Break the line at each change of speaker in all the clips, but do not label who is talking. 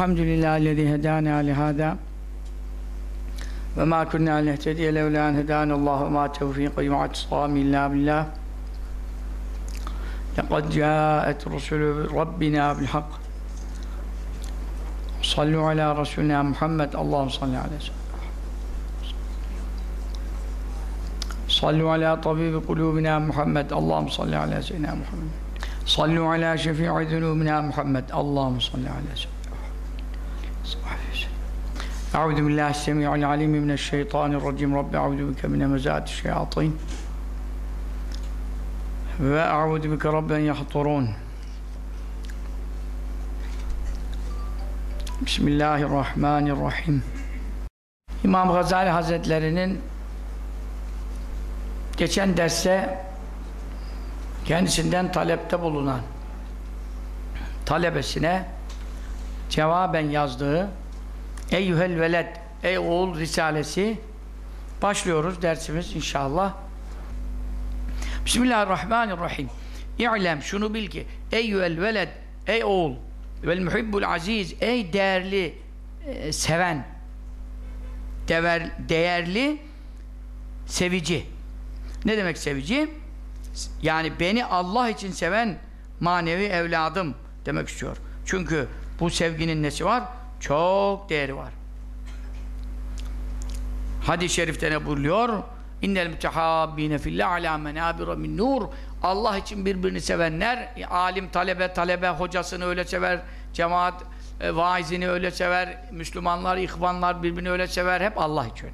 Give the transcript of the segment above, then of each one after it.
الحمد لله الذي هدانا لهذا وما كنا لنهتدي لولا أن هدانا الله. وما توفيقي واعتصامي إلا بالله. لقد جاءت رسل ربنا بالحق. صلوا على رسولنا محمد. اللهم صل على سيدنا صلوا على طبيب قلوبنا محمد. اللهم صل على سيدنا محمد. صلوا على شفيع ذنوبنا محمد. اللهم صل على سيدنا Euzu billahi semiul alim mineşşeytanirracim. Rabbi euzu bike min hemezati şeyatin. Ve euzu bike rabben yahturun. Bismillahirrahmanirrahim. İmam Gazali Hazretleri'nin geçen derste kendisinden talepte bulunan talebesine cevaben yazdığı Eyyühel veled Ey oğul risalesi başlıyoruz dersimiz inşallah. Bismillahirrahmanirrahim. İ'lem şunu bil ki Eyyühel veled Ey oğul vel muhibbul aziz ey değerli e, seven dever, değerli sevici ne demek sevici? yani beni Allah için seven manevi evladım demek istiyor çünkü bu sevginin nesi var? Çok değeri var. Hadis-i şerifte ne buyuruyor? innel mütehabbine fillah ala menabira min nur. Allah için birbirini sevenler alim talebe talebe hocasını öyle sever cemaat e, vaizini öyle sever Müslümanlar, ihvanlar birbirini öyle sever hep Allah için.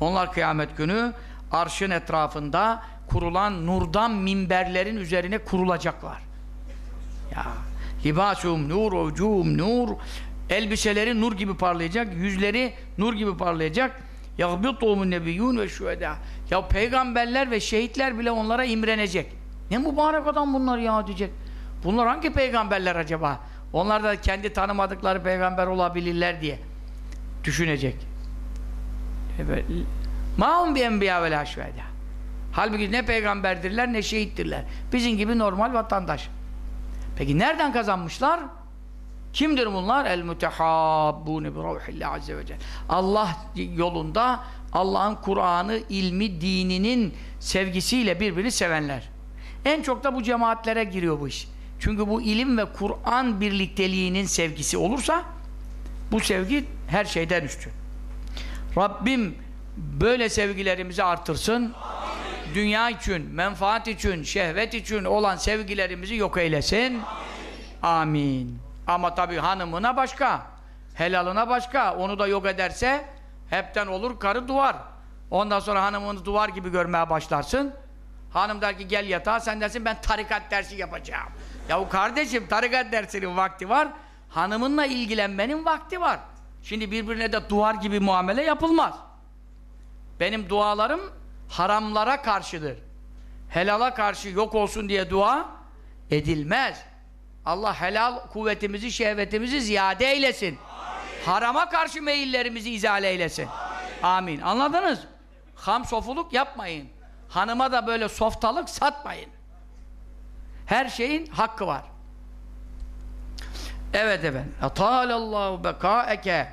Onlar kıyamet günü arşın etrafında kurulan nurdan minberlerin üzerine kurulacaklar. Ya libasum nur ucum nur elbiseleri nur gibi parlayacak yüzleri nur gibi parlayacak. Yagbituhumun nebiyyun ve şühedâ. Ya peygamberler ve şehitler bile onlara imrenecek. Ne mübarek adam bunlar ya diyecek. Bunlar hangi peygamberler acaba? Onlar da kendi tanımadıkları peygamber olabilirler diye düşünecek. Ma'hum bi enbiya ve la halbuki ne peygamberdirler ne şehittirler. Bizim gibi normal vatandaş. Peki nereden kazanmışlar Kimdir bunlar? El mutehabbune bi ruhillah azze ve celle. Allah yolunda Allah'ın Kur'an'ı, ilmi, dininin sevgisiyle birbirini sevenler. En çok da bu cemaatlere giriyor bu iş. Çünkü bu ilim ve Kur'an birlikteliğinin sevgisi olursa bu sevgi her şeyden üstün. Rabbim böyle sevgilerimizi artırsın. Amin. Dünya için, menfaat için, şehvet için olan sevgilerimizi yok eylesin. Amin. Amin. Ama tabii hanımına başka, helalına başka. Onu da yok ederse hepten olur karı duvar. Ondan sonra hanımını duvar gibi görmeye başlarsın. Hanım der ki gel yatağa sen dersin ben tarikat dersi yapacağım. Yahu kardeşim tarikat dersinin vakti var. Hanımınla ilgilenmenin vakti var. Şimdi birbirine de duvar gibi muamele yapılmaz. Benim dualarım haramlara karşıdır. Helala karşı yok olsun diye dua edilmez. Allah helal kuvvetimizi, şehvetimizi ziyade eylesin. Amin. Harama karşı meyillerimizi izale eylesin. Amin. Amin. Anladınız? Ham sofuluk yapmayın. Hanıma da böyle softalık satmayın. Her şeyin hakkı var. Evet efendim. Atalallahu bekaeke.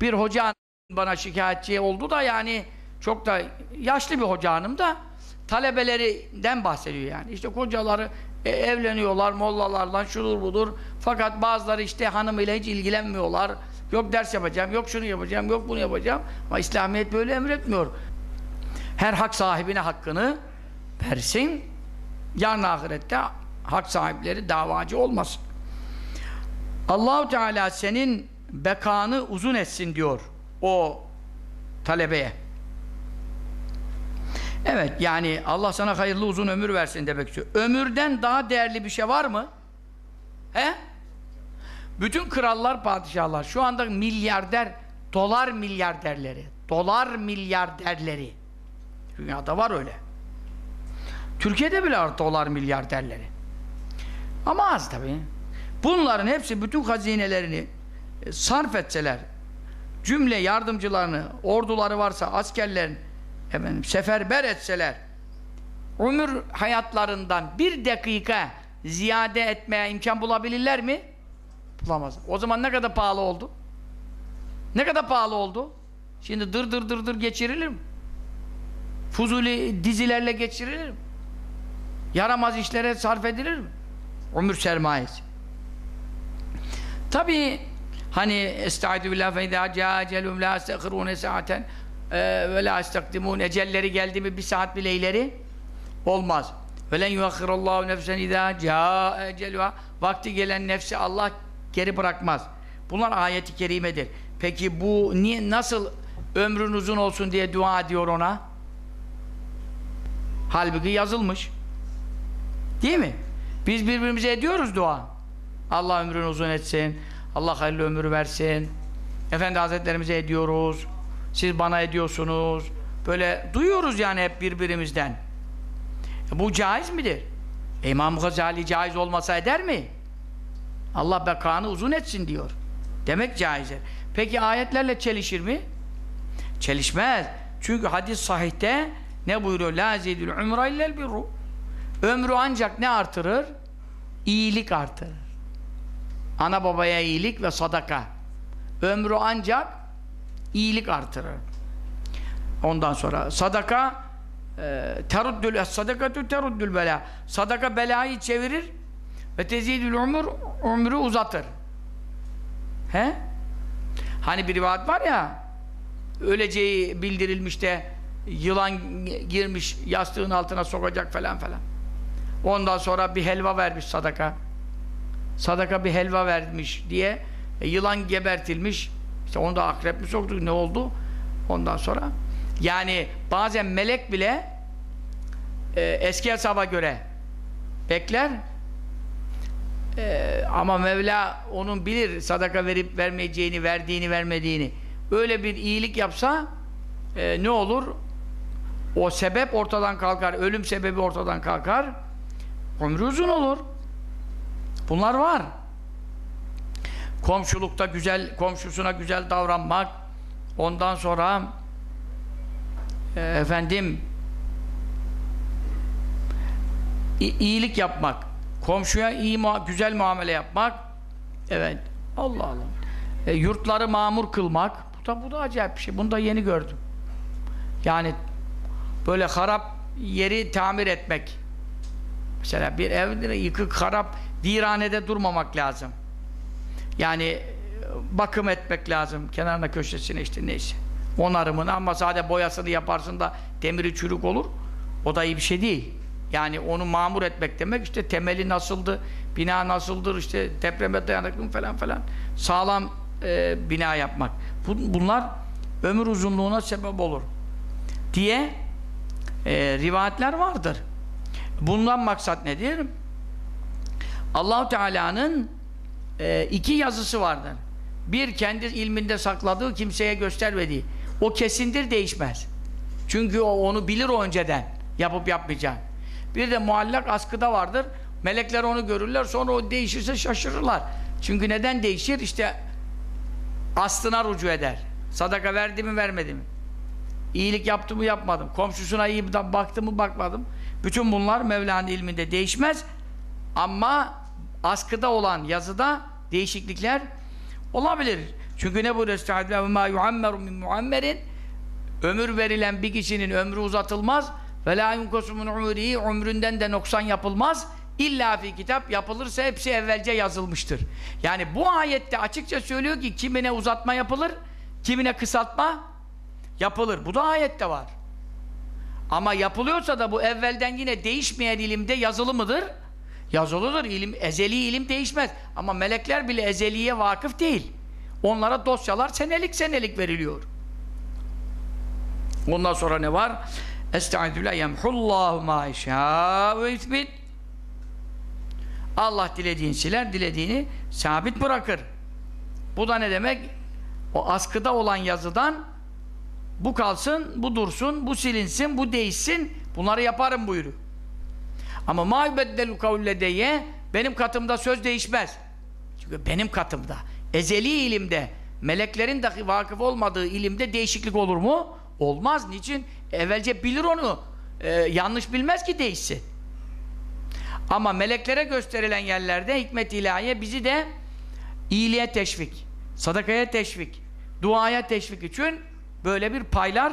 Bir hoca bana şikayetçi oldu da yani çok da yaşlı bir hoca hanım da talebelerinden bahsediyor yani. İşte kocaları e, evleniyorlar mollalarla şudur budur. Fakat bazıları işte hanımıyla hiç ilgilenmiyorlar. Yok ders yapacağım, yok şunu yapacağım, yok bunu yapacağım. Ama İslamiyet böyle emretmiyor. Her hak sahibine hakkını versin. Yarın ahirette hak sahipleri davacı olmasın. Allahu Teala senin bekanı uzun etsin diyor o talebeye. Evet yani Allah sana hayırlı uzun ömür versin demek istiyor. Ömürden daha değerli bir şey var mı? He? Bütün krallar, padişahlar şu anda milyarder, dolar milyarderleri, dolar milyarderleri. Dünyada var öyle. Türkiye'de bile var dolar milyarderleri. Ama az tabii. Bunların hepsi bütün hazinelerini e, sarf etseler, cümle yardımcılarını, orduları varsa askerlerin efendim, seferber etseler ömür hayatlarından bir dakika ziyade etmeye imkan bulabilirler mi? bulamaz. O zaman ne kadar pahalı oldu? Ne kadar pahalı oldu? Şimdi dır dır dır dır geçirilir mi? Fuzuli dizilerle geçirilir mi? Yaramaz işlere sarf edilir mi? Ömür sermayesi. Tabi hani estaizu billah fe izâ câ ecelum lâ estekirûne saaten ve lâ estekdimûn ecelleri geldi mi bir saat bile ileri olmaz. Ve len yuakhirallâhu nefsen izâ câ ecelûhâ vakti gelen nefsi Allah geri bırakmaz. Bunlar ayeti kerimedir. Peki bu niye nasıl ömrün uzun olsun diye dua ediyor ona? Halbuki yazılmış. Değil mi? Biz birbirimize ediyoruz dua. Allah ömrünü uzun etsin. Allah hayırlı ömür versin. Efendi Hazretlerimize ediyoruz. Siz bana ediyorsunuz. Böyle duyuyoruz yani hep birbirimizden. E bu caiz midir? E İmam Gazali caiz olmasa eder mi? Allah bekanı uzun etsin diyor. Demek caizdir. Peki ayetlerle çelişir mi? Çelişmez. Çünkü hadis sahihte ne buyuruyor? La zidül umra illel birru. Ömrü ancak ne artırır? İyilik artırır. Ana babaya iyilik ve sadaka. Ömrü ancak iyilik artırır. Ondan sonra sadaka e, teruddül sadakatü teruddül bela. Sadaka belayı çevirir ve tezidül umur ömrü uzatır. He? Hani bir rivayet var ya öleceği bildirilmiş de yılan girmiş yastığın altına sokacak falan falan. Ondan sonra bir helva vermiş sadaka. Sadaka bir helva vermiş diye e, yılan gebertilmiş. İşte onu da akrep mi soktu ne oldu? Ondan sonra yani bazen melek bile e, eski hesaba göre bekler e, ama Mevla onun bilir sadaka verip vermeyeceğini, verdiğini, vermediğini. Öyle bir iyilik yapsa e, ne olur? O sebep ortadan kalkar, ölüm sebebi ortadan kalkar. Ömrü uzun olur. Bunlar var. Komşulukta güzel, komşusuna güzel davranmak, ondan sonra e, efendim iyilik yapmak, komşuya iyi güzel muamele yapmak, evet, Allah Allah. E, yurtları mamur kılmak, bu da bu da acayip bir şey. Bunu da yeni gördüm. Yani böyle harap yeri tamir etmek. Mesela bir ev yıkık, harap, viranede durmamak lazım. Yani bakım etmek lazım. Kenarına köşesine işte neyse. Onarımını ama sadece boyasını yaparsın da demiri çürük olur. O da iyi bir şey değil. Yani onu mamur etmek demek işte temeli nasıldı, bina nasıldır, işte depreme dayanıklı falan falan. Sağlam e, bina yapmak. Bunlar ömür uzunluğuna sebep olur. Diye e, rivayetler vardır. Bundan maksat nedir? Allahu Teala'nın e, iki yazısı vardır. Bir kendi ilminde sakladığı kimseye göstermediği. O kesindir değişmez. Çünkü o onu bilir o önceden yapıp yapmayacağını. Bir de muallak askıda vardır. Melekler onu görürler sonra o değişirse şaşırırlar. Çünkü neden değişir? İşte aslına rucu eder. Sadaka verdi mi vermedi mi? İyilik yaptı mı yapmadım. Komşusuna iyi baktı mı bakmadım. Bütün bunlar Mevla'nın ilminde değişmez. Ama askıda olan yazıda değişiklikler olabilir. Çünkü ne buyuruyor? Estaizu ma muammerin ömür verilen bir kişinin ömrü uzatılmaz ve la yunkosu min umrihi ömründen de noksan yapılmaz. İlla fi kitap yapılırsa hepsi evvelce yazılmıştır. Yani bu ayette açıkça söylüyor ki kimine uzatma yapılır, kimine kısaltma yapılır. Bu da ayette var. Ama yapılıyorsa da bu evvelden yine değişmeyen ilimde yazılı mıdır? Yazılıdır. İlim, ezeli ilim değişmez. Ama melekler bile ezeliye vakıf değil. Onlara dosyalar senelik senelik veriliyor. Ondan sonra ne var? Estaizu billah yemhullahu ma ve isbit Allah dilediğini siler, dilediğini sabit bırakır. Bu da ne demek? O askıda olan yazıdan bu kalsın, bu dursun, bu silinsin, bu değişsin. Bunları yaparım buyuruyor. Ama ma yubeddelu kavledeye benim katımda söz değişmez. Çünkü benim katımda, ezeli ilimde, meleklerin dahi vakıf olmadığı ilimde değişiklik olur mu? Olmaz. Niçin? Evvelce bilir onu. Ee, yanlış bilmez ki değişsin. Ama meleklere gösterilen yerlerde hikmet ilahiye bizi de iyiliğe teşvik, sadakaya teşvik, duaya teşvik için böyle bir paylar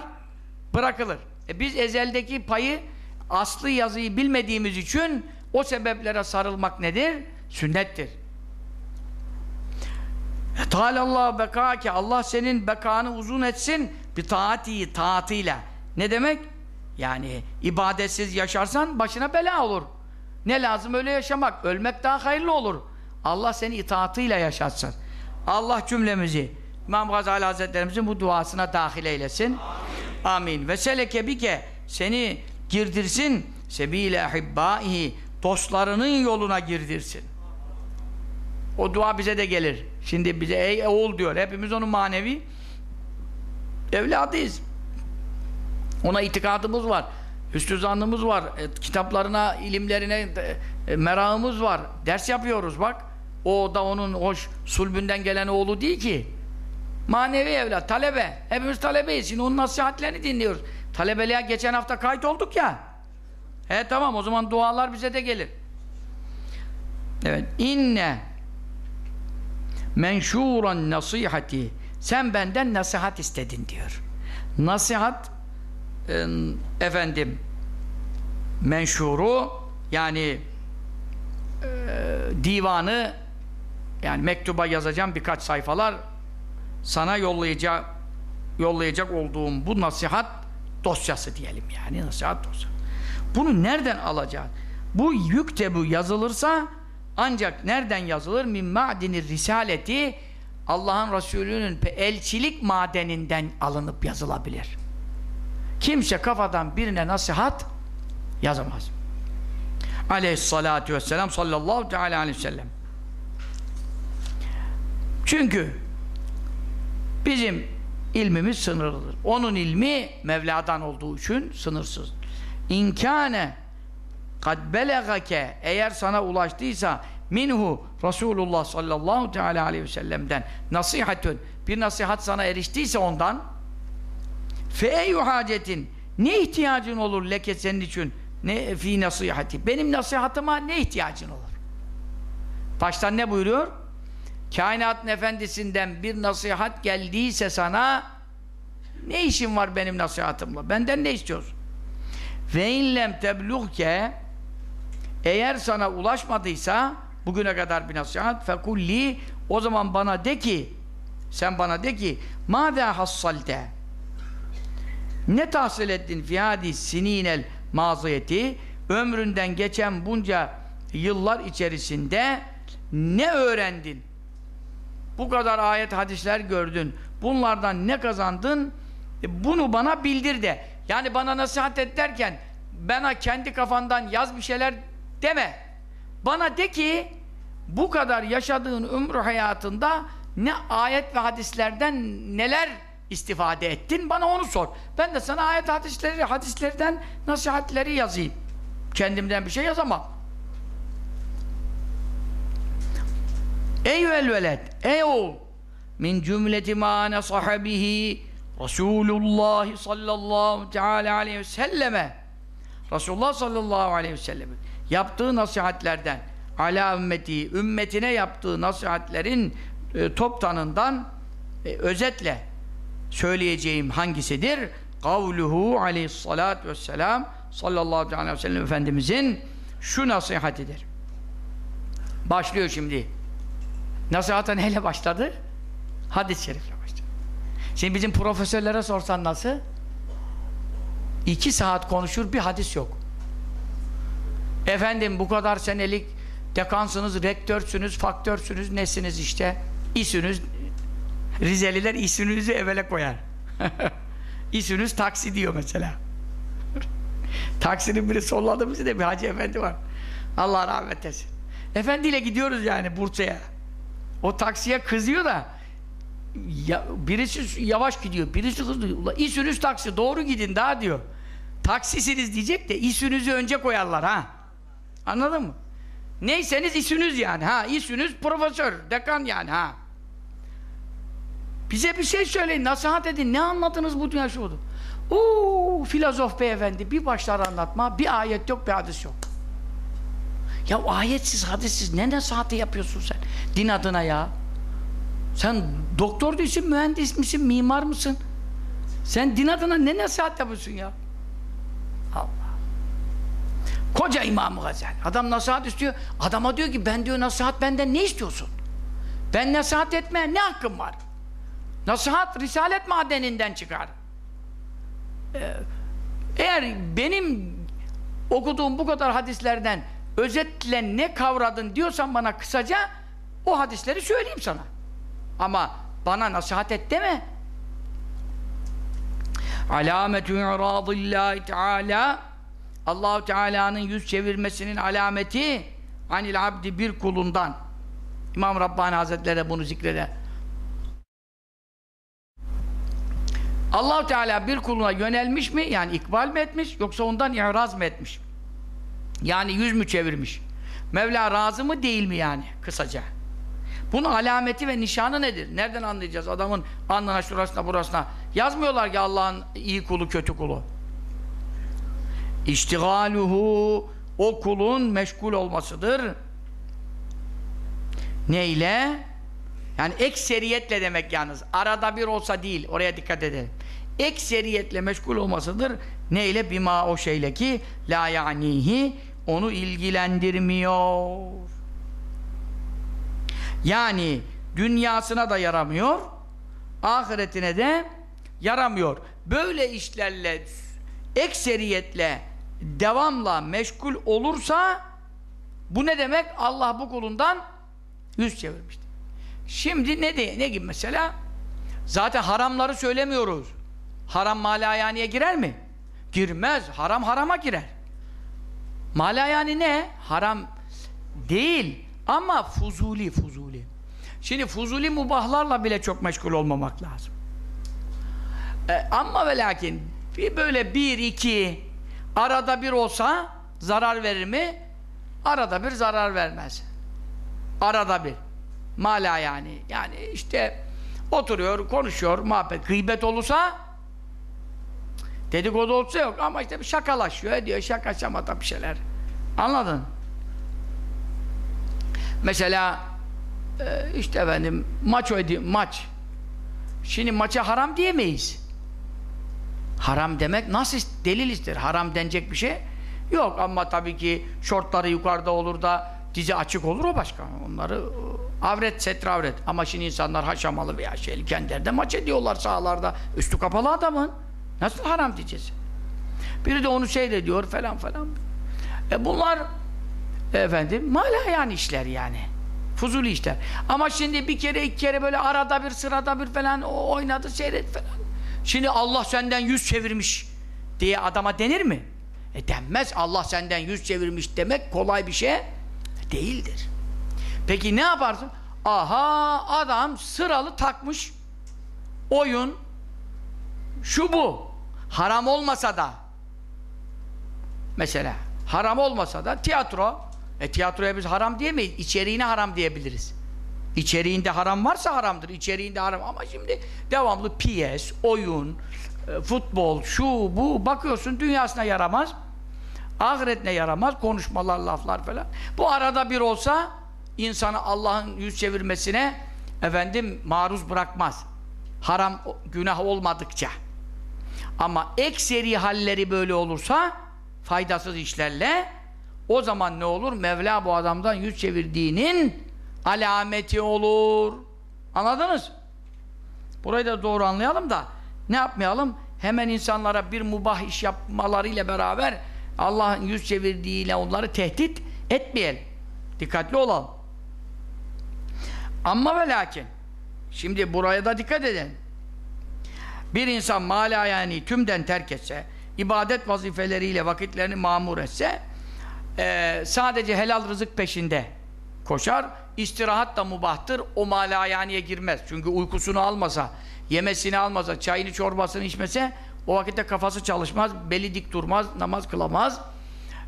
bırakılır. E biz ezeldeki payı aslı yazıyı bilmediğimiz için o sebeplere sarılmak nedir? Sünnettir. Tealallahu bekâke Allah senin bekanı uzun etsin bir taati taatıyla. Ne demek? Yani ibadetsiz yaşarsan başına bela olur. Ne lazım öyle yaşamak? Ölmek daha hayırlı olur. Allah seni itaatıyla yaşatsın. Allah cümlemizi İmam Gazali Hazretlerimizin bu duasına dahil eylesin. Amin. Ve seleke bike seni girdirsin sebile ahibbaihi dostlarının yoluna girdirsin. O dua bize de gelir. Şimdi bize ey oğul diyor. Hepimiz onun manevi evladıyız. Ona itikadımız var. Üstü zannımız var. E, kitaplarına, ilimlerine e, merakımız var. Ders yapıyoruz bak. O da onun hoş sulbünden gelen oğlu değil ki. Manevi evlat, talebe. Hepimiz talebeyiz. Şimdi onun nasihatlerini dinliyoruz. Talebeliğe geçen hafta kayıt olduk ya. He tamam o zaman dualar bize de gelir. Evet. İnne menşuran nasihati sen benden nasihat istedin diyor. Nasihat e, efendim menşuru yani e, divanı yani mektuba yazacağım birkaç sayfalar sana yollayacak yollayacak olduğum bu nasihat dosyası diyelim yani nasihat dosyası. Bunu nereden alacağız? Bu yük bu yazılırsa ancak nereden yazılır? Min ma'dinir risaleti Allah'ın Resulü'nün elçilik madeninden alınıp yazılabilir. Kimse kafadan birine nasihat yazamaz. Aleyhissalatu vesselam sallallahu teala aleyhi ve sellem. Çünkü bizim ilmimiz sınırlıdır. Onun ilmi Mevla'dan olduğu için sınırsız. İnkâne kad belegake eğer sana ulaştıysa minhu Resulullah sallallahu teala aleyhi ve sellem'den nasihatün bir nasihat sana eriştiyse ondan fe eyyü hacetin ne ihtiyacın olur leke senin için ne fi nasihati benim nasihatıma ne ihtiyacın olur baştan ne buyuruyor kainatın efendisinden bir nasihat geldiyse sana ne işin var benim nasihatımla benden ne istiyorsun? Ve inlem tebluğke eğer sana ulaşmadıysa bugüne kadar bir nasihat fekulli o zaman bana de ki sen bana de ki mâdâ hassalte? Ne tahsil ettin fi hadis sininel maziyeti ömründen geçen bunca yıllar içerisinde ne öğrendin bu kadar ayet hadisler gördün bunlardan ne kazandın e, bunu bana bildir de yani bana nasihat et derken bana kendi kafandan yaz bir şeyler deme bana de ki bu kadar yaşadığın ömrü hayatında ne ayet ve hadislerden neler istifade ettin bana onu sor. Ben de sana ayet hadisleri, hadislerden nasihatleri yazayım. Kendimden bir şey yazamam. Ey veled, ey oğul min cümleti ma sahabihi Resulullah sallallahu teala aleyhi ve selleme Resulullah sallallahu aleyhi ve sellem yaptığı nasihatlerden ala ümmeti, ümmetine yaptığı nasihatlerin e, toptanından e, özetle söyleyeceğim hangisidir? Kavluhu aleyhissalatü vesselam sallallahu aleyhi ve sellem Efendimizin şu nasihatidir. Başlıyor şimdi. Nasihata neyle başladı? Hadis-i şerifle başladı. Şimdi bizim profesörlere sorsan nasıl? İki saat konuşur bir hadis yok. Efendim bu kadar senelik dekansınız, rektörsünüz, faktörsünüz, nesiniz işte? İsünüz, Rizeliler isünüzü evvele koyar. İsünüz taksi diyor mesela. Taksinin biri solladığımızda de bir hacı efendi var. Allah rahmet etsin. Efendiyle gidiyoruz yani Bursa'ya. O taksiye kızıyor da ya, birisi yavaş gidiyor, birisi hızlı. İsünüz taksi, doğru gidin daha diyor. Taksisiniz diyecek de isünüzü önce koyarlar ha. Anladın mı? Neyseniz isünüz yani ha. İsünüz profesör, dekan yani ha. Bize bir şey söyleyin, nasihat edin. Ne anladınız bu dünya şuurdu? Uuu, filozof beyefendi bir başlar anlatma, bir ayet yok, bir hadis yok. Ya ayetsiz, hadissiz ne nasihati yapıyorsun sen? Din adına ya. Sen doktor değilsin, mühendis misin, mimar mısın? Sen din adına ne nasihat yapıyorsun ya? Allah. Koca İmam-ı Gazali. Adam nasihat istiyor. Adama diyor ki ben diyor nasihat benden ne istiyorsun? Ben nasihat etmeye ne hakkım var? Nasihat Risalet madeninden çıkar. Ee, eğer benim okuduğum bu kadar hadislerden özetle ne kavradın diyorsan bana kısaca o hadisleri söyleyeyim sana. Ama bana nasihat et deme. Alametü i'radillahi teala Allahu Teala'nın yüz çevirmesinin alameti anil abdi bir kulundan İmam Rabbani Hazretleri bunu zikreder. Allahu Teala bir kuluna yönelmiş mi? Yani ikbal mi etmiş yoksa ondan i'raz mı etmiş? Yani yüz mü çevirmiş? Mevla razı mı değil mi yani kısaca? Bunun alameti ve nişanı nedir? Nereden anlayacağız? Adamın alnına şurasına burasına yazmıyorlar ki Allah'ın iyi kulu kötü kulu. İştigaluhu o kulun meşgul olmasıdır. Neyle? Yani ekseriyetle demek yalnız. Arada bir olsa değil. Oraya dikkat edelim. Ekseriyetle meşgul olmasıdır. Neyle? Bima o şeyle ki la ya'nihi onu ilgilendirmiyor. Yani dünyasına da yaramıyor, ahiretine de yaramıyor. Böyle işlerle ekseriyetle devamla meşgul olursa bu ne demek? Allah bu kulundan yüz çevirmiştir. Şimdi ne de ne gibi mesela? Zaten haramları söylemiyoruz. Haram malayaniye girer mi? Girmez. Haram harama girer. Malayani ne? Haram değil. Ama fuzuli fuzuli. Şimdi fuzuli mubahlarla bile çok meşgul olmamak lazım. E, ama ve lakin bir böyle bir iki arada bir olsa zarar verir mi? Arada bir zarar vermez. Arada bir. Mala yani. Yani işte oturuyor, konuşuyor, muhabbet. Gıybet olursa dedikodu olsa yok ama işte bir şakalaşıyor, ediyor, şaka şamata bir şeyler. Anladın? Mesela e, işte efendim maç oynuyor, maç. Şimdi maça haram diyemeyiz. Haram demek nasıl delil? Haram denecek bir şey yok ama tabii ki şortları yukarıda olur da dizi açık olur o başka. Onları e, avret, setre avret. Ama şimdi insanlar haşamalı veya şeyli kendilerinde maç ediyorlar sahalarda. Üstü kapalı adamın. Nasıl haram diyeceğiz? Biri de onu seyrediyor falan falan. E bunlar efendim mala yani işler yani. Fuzuli işler. Ama şimdi bir kere iki kere böyle arada bir sırada bir falan oynadı seyret falan. Şimdi Allah senden yüz çevirmiş diye adama denir mi? E denmez. Allah senden yüz çevirmiş demek kolay bir şey değildir. Peki ne yaparsın? Aha adam sıralı takmış oyun şu bu. Haram olmasa da mesela haram olmasa da tiyatro e tiyatroya biz haram diyemeyiz. İçeriğine haram diyebiliriz. İçeriğinde haram varsa haramdır. İçeriğinde haram. Ama şimdi devamlı piyes, oyun, e, futbol, şu bu bakıyorsun dünyasına yaramaz. Ahiretine yaramaz. Konuşmalar, laflar falan. Bu arada bir olsa insanı Allah'ın yüz çevirmesine efendim maruz bırakmaz. Haram günah olmadıkça. Ama ekseri halleri böyle olursa faydasız işlerle o zaman ne olur? Mevla bu adamdan yüz çevirdiğinin alameti olur. Anladınız? Burayı da doğru anlayalım da ne yapmayalım? Hemen insanlara bir mubah iş yapmalarıyla beraber Allah'ın yüz çevirdiğiyle onları tehdit etmeyelim. Dikkatli olalım. Ama ve lakin şimdi buraya da dikkat edin. Bir insan mala yani tümden terk etse, ibadet vazifeleriyle vakitlerini mamur etse, e, sadece helal rızık peşinde koşar, istirahat da mubahtır, o malayaniye girmez. Çünkü uykusunu almasa, yemesini almasa, çayını çorbasını içmese, o vakitte kafası çalışmaz, beli dik durmaz, namaz kılamaz.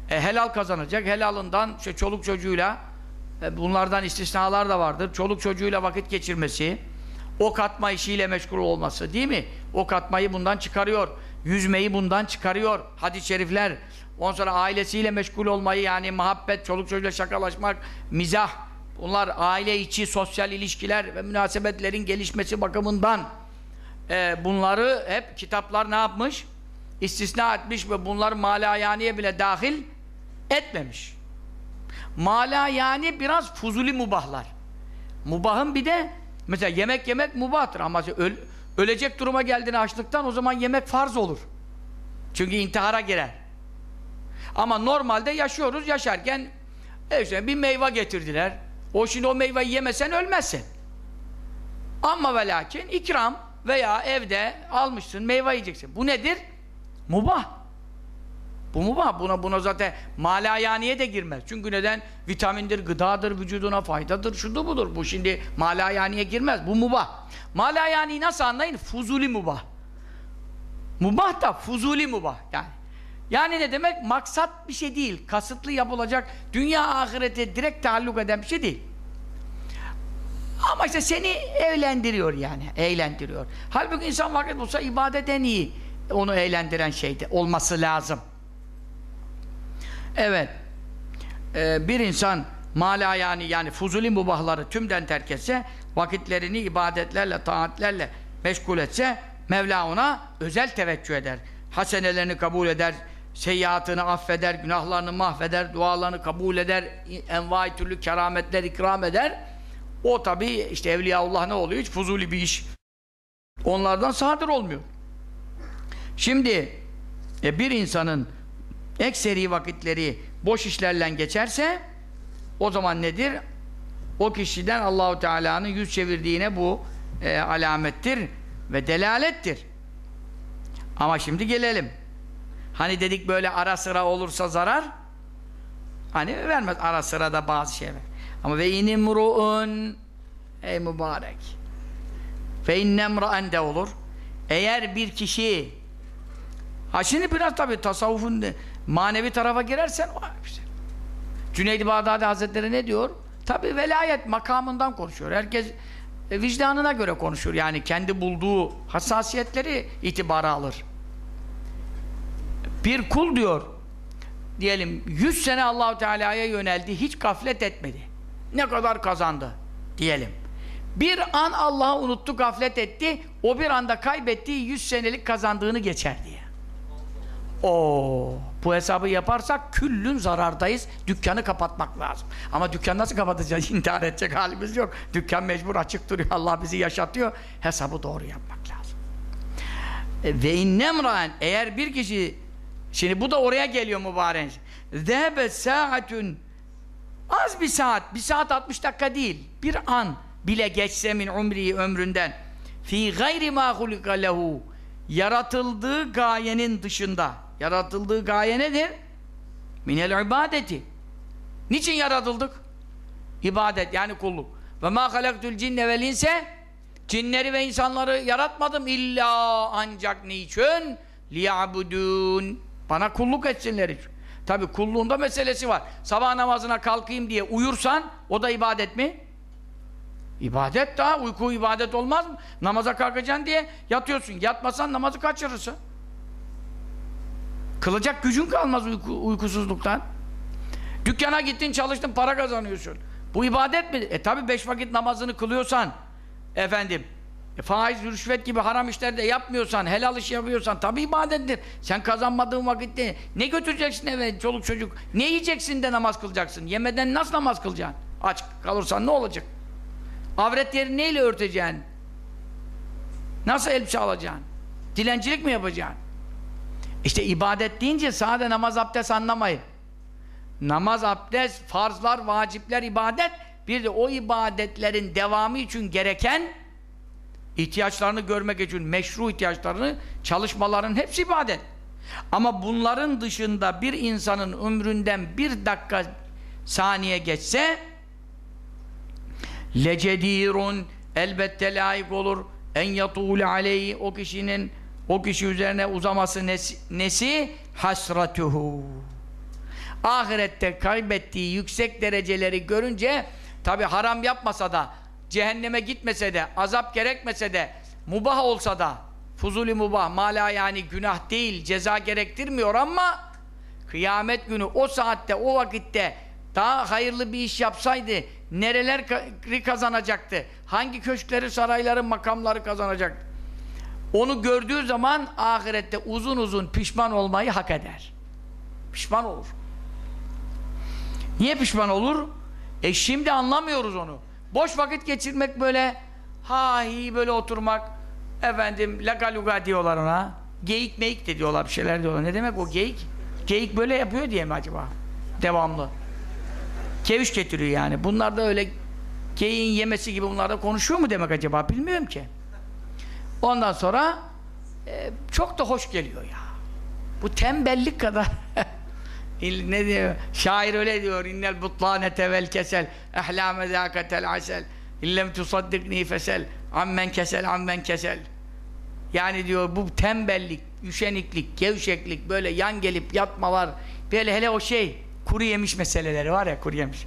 E, helal kazanacak, helalından işte çoluk çocuğuyla, e, bunlardan istisnalar da vardır, çoluk çocuğuyla vakit geçirmesi, ok atma işiyle meşgul olması değil mi? Ok atmayı bundan çıkarıyor, yüzmeyi bundan çıkarıyor, hadis-i şerifler, ondan sonra ailesiyle meşgul olmayı yani muhabbet, çoluk çocuğuyla şakalaşmak, mizah, bunlar aile içi sosyal ilişkiler ve münasebetlerin gelişmesi bakımından e, bunları hep kitaplar ne yapmış? İstisna etmiş ve bunlar malayaniye bile dahil etmemiş. Mala yani biraz fuzuli mubahlar. Mubahın bir de mesela yemek yemek mubahtır ama öl, ölecek duruma geldiğini açlıktan o zaman yemek farz olur. Çünkü intihara girer. Ama normalde yaşıyoruz. Yaşarken e işte bir meyve getirdiler. O şimdi o meyveyi yemesen ölmezsin. Ama ve lakin ikram veya evde almışsın meyve yiyeceksin. Bu nedir? Mubah. Bu mubah. Buna buna zaten malayaniye de girmez. Çünkü neden? Vitamindir, gıdadır, vücuduna faydadır, şudur budur. Bu şimdi malayaniye girmez. Bu mubah. Malayani nasıl anlayın? Fuzuli mubah. Mubah da fuzuli mubah. Yani yani ne demek? Maksat bir şey değil. Kasıtlı yapılacak, dünya ahirete direkt taalluk eden bir şey değil. Ama işte seni eğlendiriyor yani. Eğlendiriyor. Halbuki insan vakit bulsa ibadet en iyi onu eğlendiren şeyde olması lazım. Evet. Ee, bir insan mala yani yani fuzuli mubahları tümden terk etse vakitlerini ibadetlerle, taatlerle meşgul etse Mevla ona özel teveccüh eder. Hasenelerini kabul eder, seyyiatını affeder, günahlarını mahveder, dualarını kabul eder, envai türlü kerametler ikram eder. O tabi işte Evliyaullah ne oluyor? Hiç fuzuli bir iş. Onlardan sadır olmuyor. Şimdi e, bir insanın ekseri vakitleri boş işlerle geçerse o zaman nedir? O kişiden Allahu Teala'nın yüz çevirdiğine bu e, alamettir ve delalettir. Ama şimdi gelelim. Hani dedik böyle ara sıra olursa zarar hani vermez ara sıra da bazı şeyler. Ama ve inimruun ey mübarek fe innemraen de olur. Eğer bir kişi ha şimdi biraz tabi tasavvufun manevi tarafa girersen işte. Cüneyd-i Bağdadi Hazretleri ne diyor? Tabi velayet makamından konuşuyor. Herkes e, vicdanına göre konuşur. Yani kendi bulduğu hassasiyetleri itibara alır. Bir kul diyor diyelim 100 sene Allahu Teala'ya yöneldi, hiç gaflet etmedi. Ne kadar kazandı diyelim. Bir an Allah'ı unuttu, gaflet etti. O bir anda kaybettiği 100 senelik kazandığını geçer diye. O bu hesabı yaparsak küllün zarardayız. Dükkanı kapatmak lazım. Ama dükkan nasıl kapatacağız? İntihar edecek halimiz yok. Dükkan mecbur açık duruyor. Allah bizi yaşatıyor. Hesabı doğru yapmak lazım. E, ve innemraen eğer bir kişi şimdi bu da oraya geliyor mübarek. Zehebe saatun az bir saat, bir saat 60 dakika değil. Bir an bile geçse min umri ömründen fi gayri ma hulika lehu yaratıldığı gayenin dışında yaratıldığı gaye nedir? minel ibadeti niçin yaratıldık? ibadet yani kulluk ve ma halaktul cinne vel inse cinleri ve insanları yaratmadım illa ancak niçin? liyabudun bana kulluk etsinler için tabi kulluğunda meselesi var sabah namazına kalkayım diye uyursan o da ibadet mi? İbadet daha, uyku ibadet olmaz mı? Namaza kalkacaksın diye yatıyorsun. Yatmasan namazı kaçırırsın. Kılacak gücün kalmaz uyku, uykusuzluktan. Dükkana gittin, çalıştın, para kazanıyorsun. Bu ibadet mi? E tabi beş vakit namazını kılıyorsan, efendim, e, faiz, rüşvet gibi haram işlerde yapmıyorsan, helal iş yapıyorsan tabi ibadettir. Sen kazanmadığın vakitte ne götüreceksin eve, çoluk çocuk? Ne yiyeceksin de namaz kılacaksın? Yemeden nasıl namaz kılacaksın? Aç kalırsan ne olacak? Avret yerini neyle örteceksin? Nasıl elbise alacaksın? Dilencilik mi yapacaksın? İşte ibadet deyince sade namaz abdest anlamayın. Namaz, abdest, farzlar, vacipler, ibadet bir de o ibadetlerin devamı için gereken ihtiyaçlarını görmek için meşru ihtiyaçlarını çalışmaların hepsi ibadet. Ama bunların dışında bir insanın ömründen bir dakika saniye geçse lecedirun elbette layık olur en yatûle aleyhi o kişinin o kişi üzerine uzaması nesi, nesi? hasratuhu ahirette kaybettiği yüksek dereceleri görünce tabi haram yapmasa da cehenneme gitmese de azap gerekmese de mubah olsa da fuzuli mubah mala yani günah değil ceza gerektirmiyor ama kıyamet günü o saatte o vakitte daha hayırlı bir iş yapsaydı nereleri kazanacaktı? Hangi köşkleri, sarayları, makamları kazanacaktı? Onu gördüğü zaman ahirette uzun uzun pişman olmayı hak eder. Pişman olur. Niye pişman olur? E şimdi anlamıyoruz onu. Boş vakit geçirmek böyle ha böyle oturmak efendim lagaluga diyorlar ona. Geyik meyik de diyorlar bir şeyler diyorlar. Ne demek o geyik? Geyik böyle yapıyor diye mi acaba? Devamlı. Keviş getiriyor yani. Bunlar da öyle geyiğin yemesi gibi bunlar da konuşuyor mu demek acaba? Bilmiyorum ki. Ondan sonra e, çok da hoş geliyor ya. Bu tembellik kadar ne diyor? Şair öyle diyor. İnnel butlane tevel kesel ehlame zâketel asel illem tusaddikni fesel ammen kesel ammen kesel yani diyor bu tembellik, üşeniklik, gevşeklik böyle yan gelip yatmalar böyle hele o şey kuru yemiş meseleleri var ya kuru yemiş.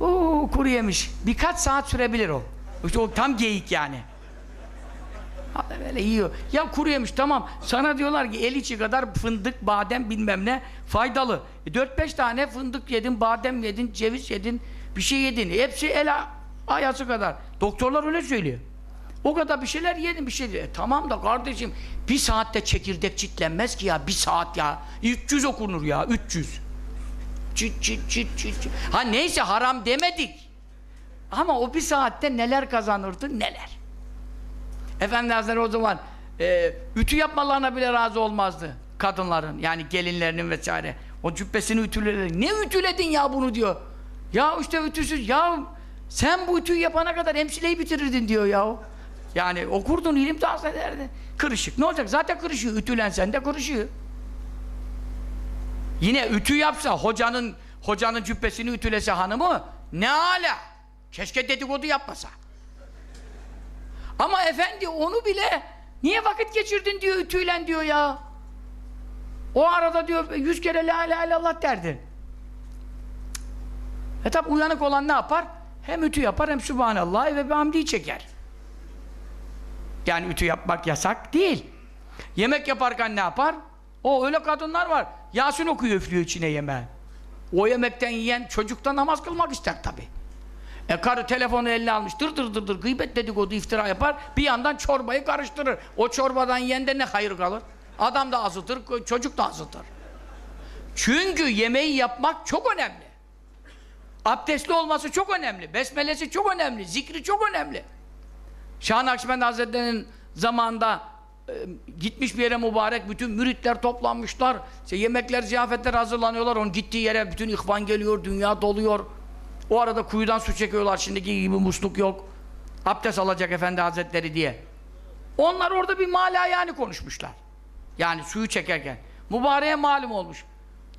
Oo kuru yemiş. Birkaç saat sürebilir o. İşte o tam geyik yani. Böyle yiyor. Ya kuru yemiş tamam. Sana diyorlar ki el içi kadar fındık, badem bilmem ne faydalı. E 4-5 tane fındık yedin, badem yedin, ceviz yedin, bir şey yedin. Hepsi el ayası kadar. Doktorlar öyle söylüyor. O kadar bir şeyler yedin bir şey diyor. E, tamam da kardeşim bir saatte çekirdek çitlenmez ki ya bir saat ya. 300 okunur ya 300. Çit çit çit çit. Ha neyse haram demedik. Ama o bir saatte neler kazanırdı neler. Efendi Hazretleri o zaman e, ütü yapmalarına bile razı olmazdı kadınların yani gelinlerinin vesaire. O cübbesini ütüledi. Ne ütüledin ya bunu diyor. Ya işte ütüsüz ya sen bu ütüyü yapana kadar hemşireyi bitirirdin diyor ya. Yani okurdun ilim tahsil ederdin. Kırışık. Ne olacak? Zaten kırışıyor. Ütülensen de kırışıyor. Yine ütü yapsa hocanın hocanın cübbesini ütülese hanımı ne ala. Keşke dedikodu yapmasa. Ama efendi onu bile niye vakit geçirdin diyor ütüyle diyor ya. O arada diyor yüz kere la ilahe illallah derdin. E tabi uyanık olan ne yapar? Hem ütü yapar hem Subhanallah ve hamdi çeker. Yani ütü yapmak yasak değil. Yemek yaparken ne yapar? O öyle kadınlar var. Yasin okuyor üflüyor içine yemeğe. O yemekten yiyen çocukta namaz kılmak ister tabi. E karı telefonu eline almış dır dır dır dır gıybet dedikodu iftira yapar bir yandan çorbayı karıştırır. O çorbadan yiyende ne hayır kalır? Adam da azıtır, çocuk da azıtır. Çünkü yemeği yapmak çok önemli. Abdestli olması çok önemli. Besmelesi çok önemli. Zikri çok önemli. Şah Nakşibendi Hazretleri'nin zamanında e, gitmiş bir yere mübarek bütün müritler toplanmışlar. İşte yemekler, ziyafetler hazırlanıyorlar. Onun gittiği yere bütün ihvan geliyor, dünya doluyor. O arada kuyudan su çekiyorlar. Şimdiki gibi musluk yok. Abdest alacak Efendi Hazretleri diye. Onlar orada bir mala yani konuşmuşlar. Yani suyu çekerken. Mübareğe malum olmuş.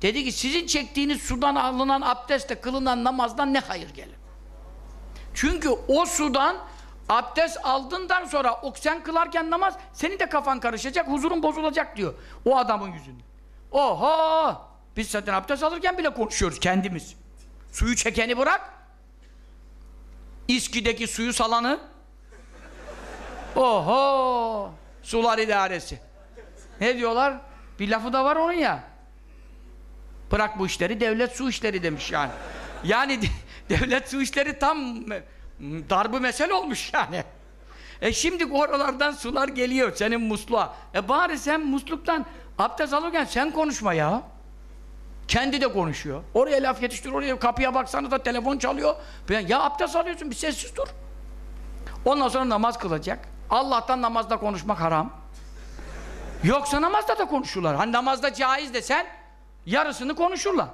Dedi ki sizin çektiğiniz sudan alınan abdestle kılınan namazdan ne hayır gelir? Çünkü o sudan abdest aldığından sonra o sen kılarken namaz senin de kafan karışacak, huzurun bozulacak diyor. O adamın yüzünde. Oho! Biz zaten abdest alırken bile konuşuyoruz kendimiz. Suyu çekeni bırak. İskideki suyu salanı. Oho! Sular idaresi. Ne diyorlar? Bir lafı da var onun ya. Bırak bu işleri, devlet su işleri demiş yani. Yani devlet su işleri tam darbı mesele olmuş yani. E şimdi oralardan sular geliyor senin musluğa. E bari sen musluktan abdest alırken sen konuşma ya. Kendi de konuşuyor. Oraya laf yetiştir, oraya kapıya baksana da telefon çalıyor. Ya abdest alıyorsun bir sessiz dur. Ondan sonra namaz kılacak. Allah'tan namazda konuşmak haram. Yoksa namazda da konuşurlar. Hani namazda caiz desen yarısını konuşurlar.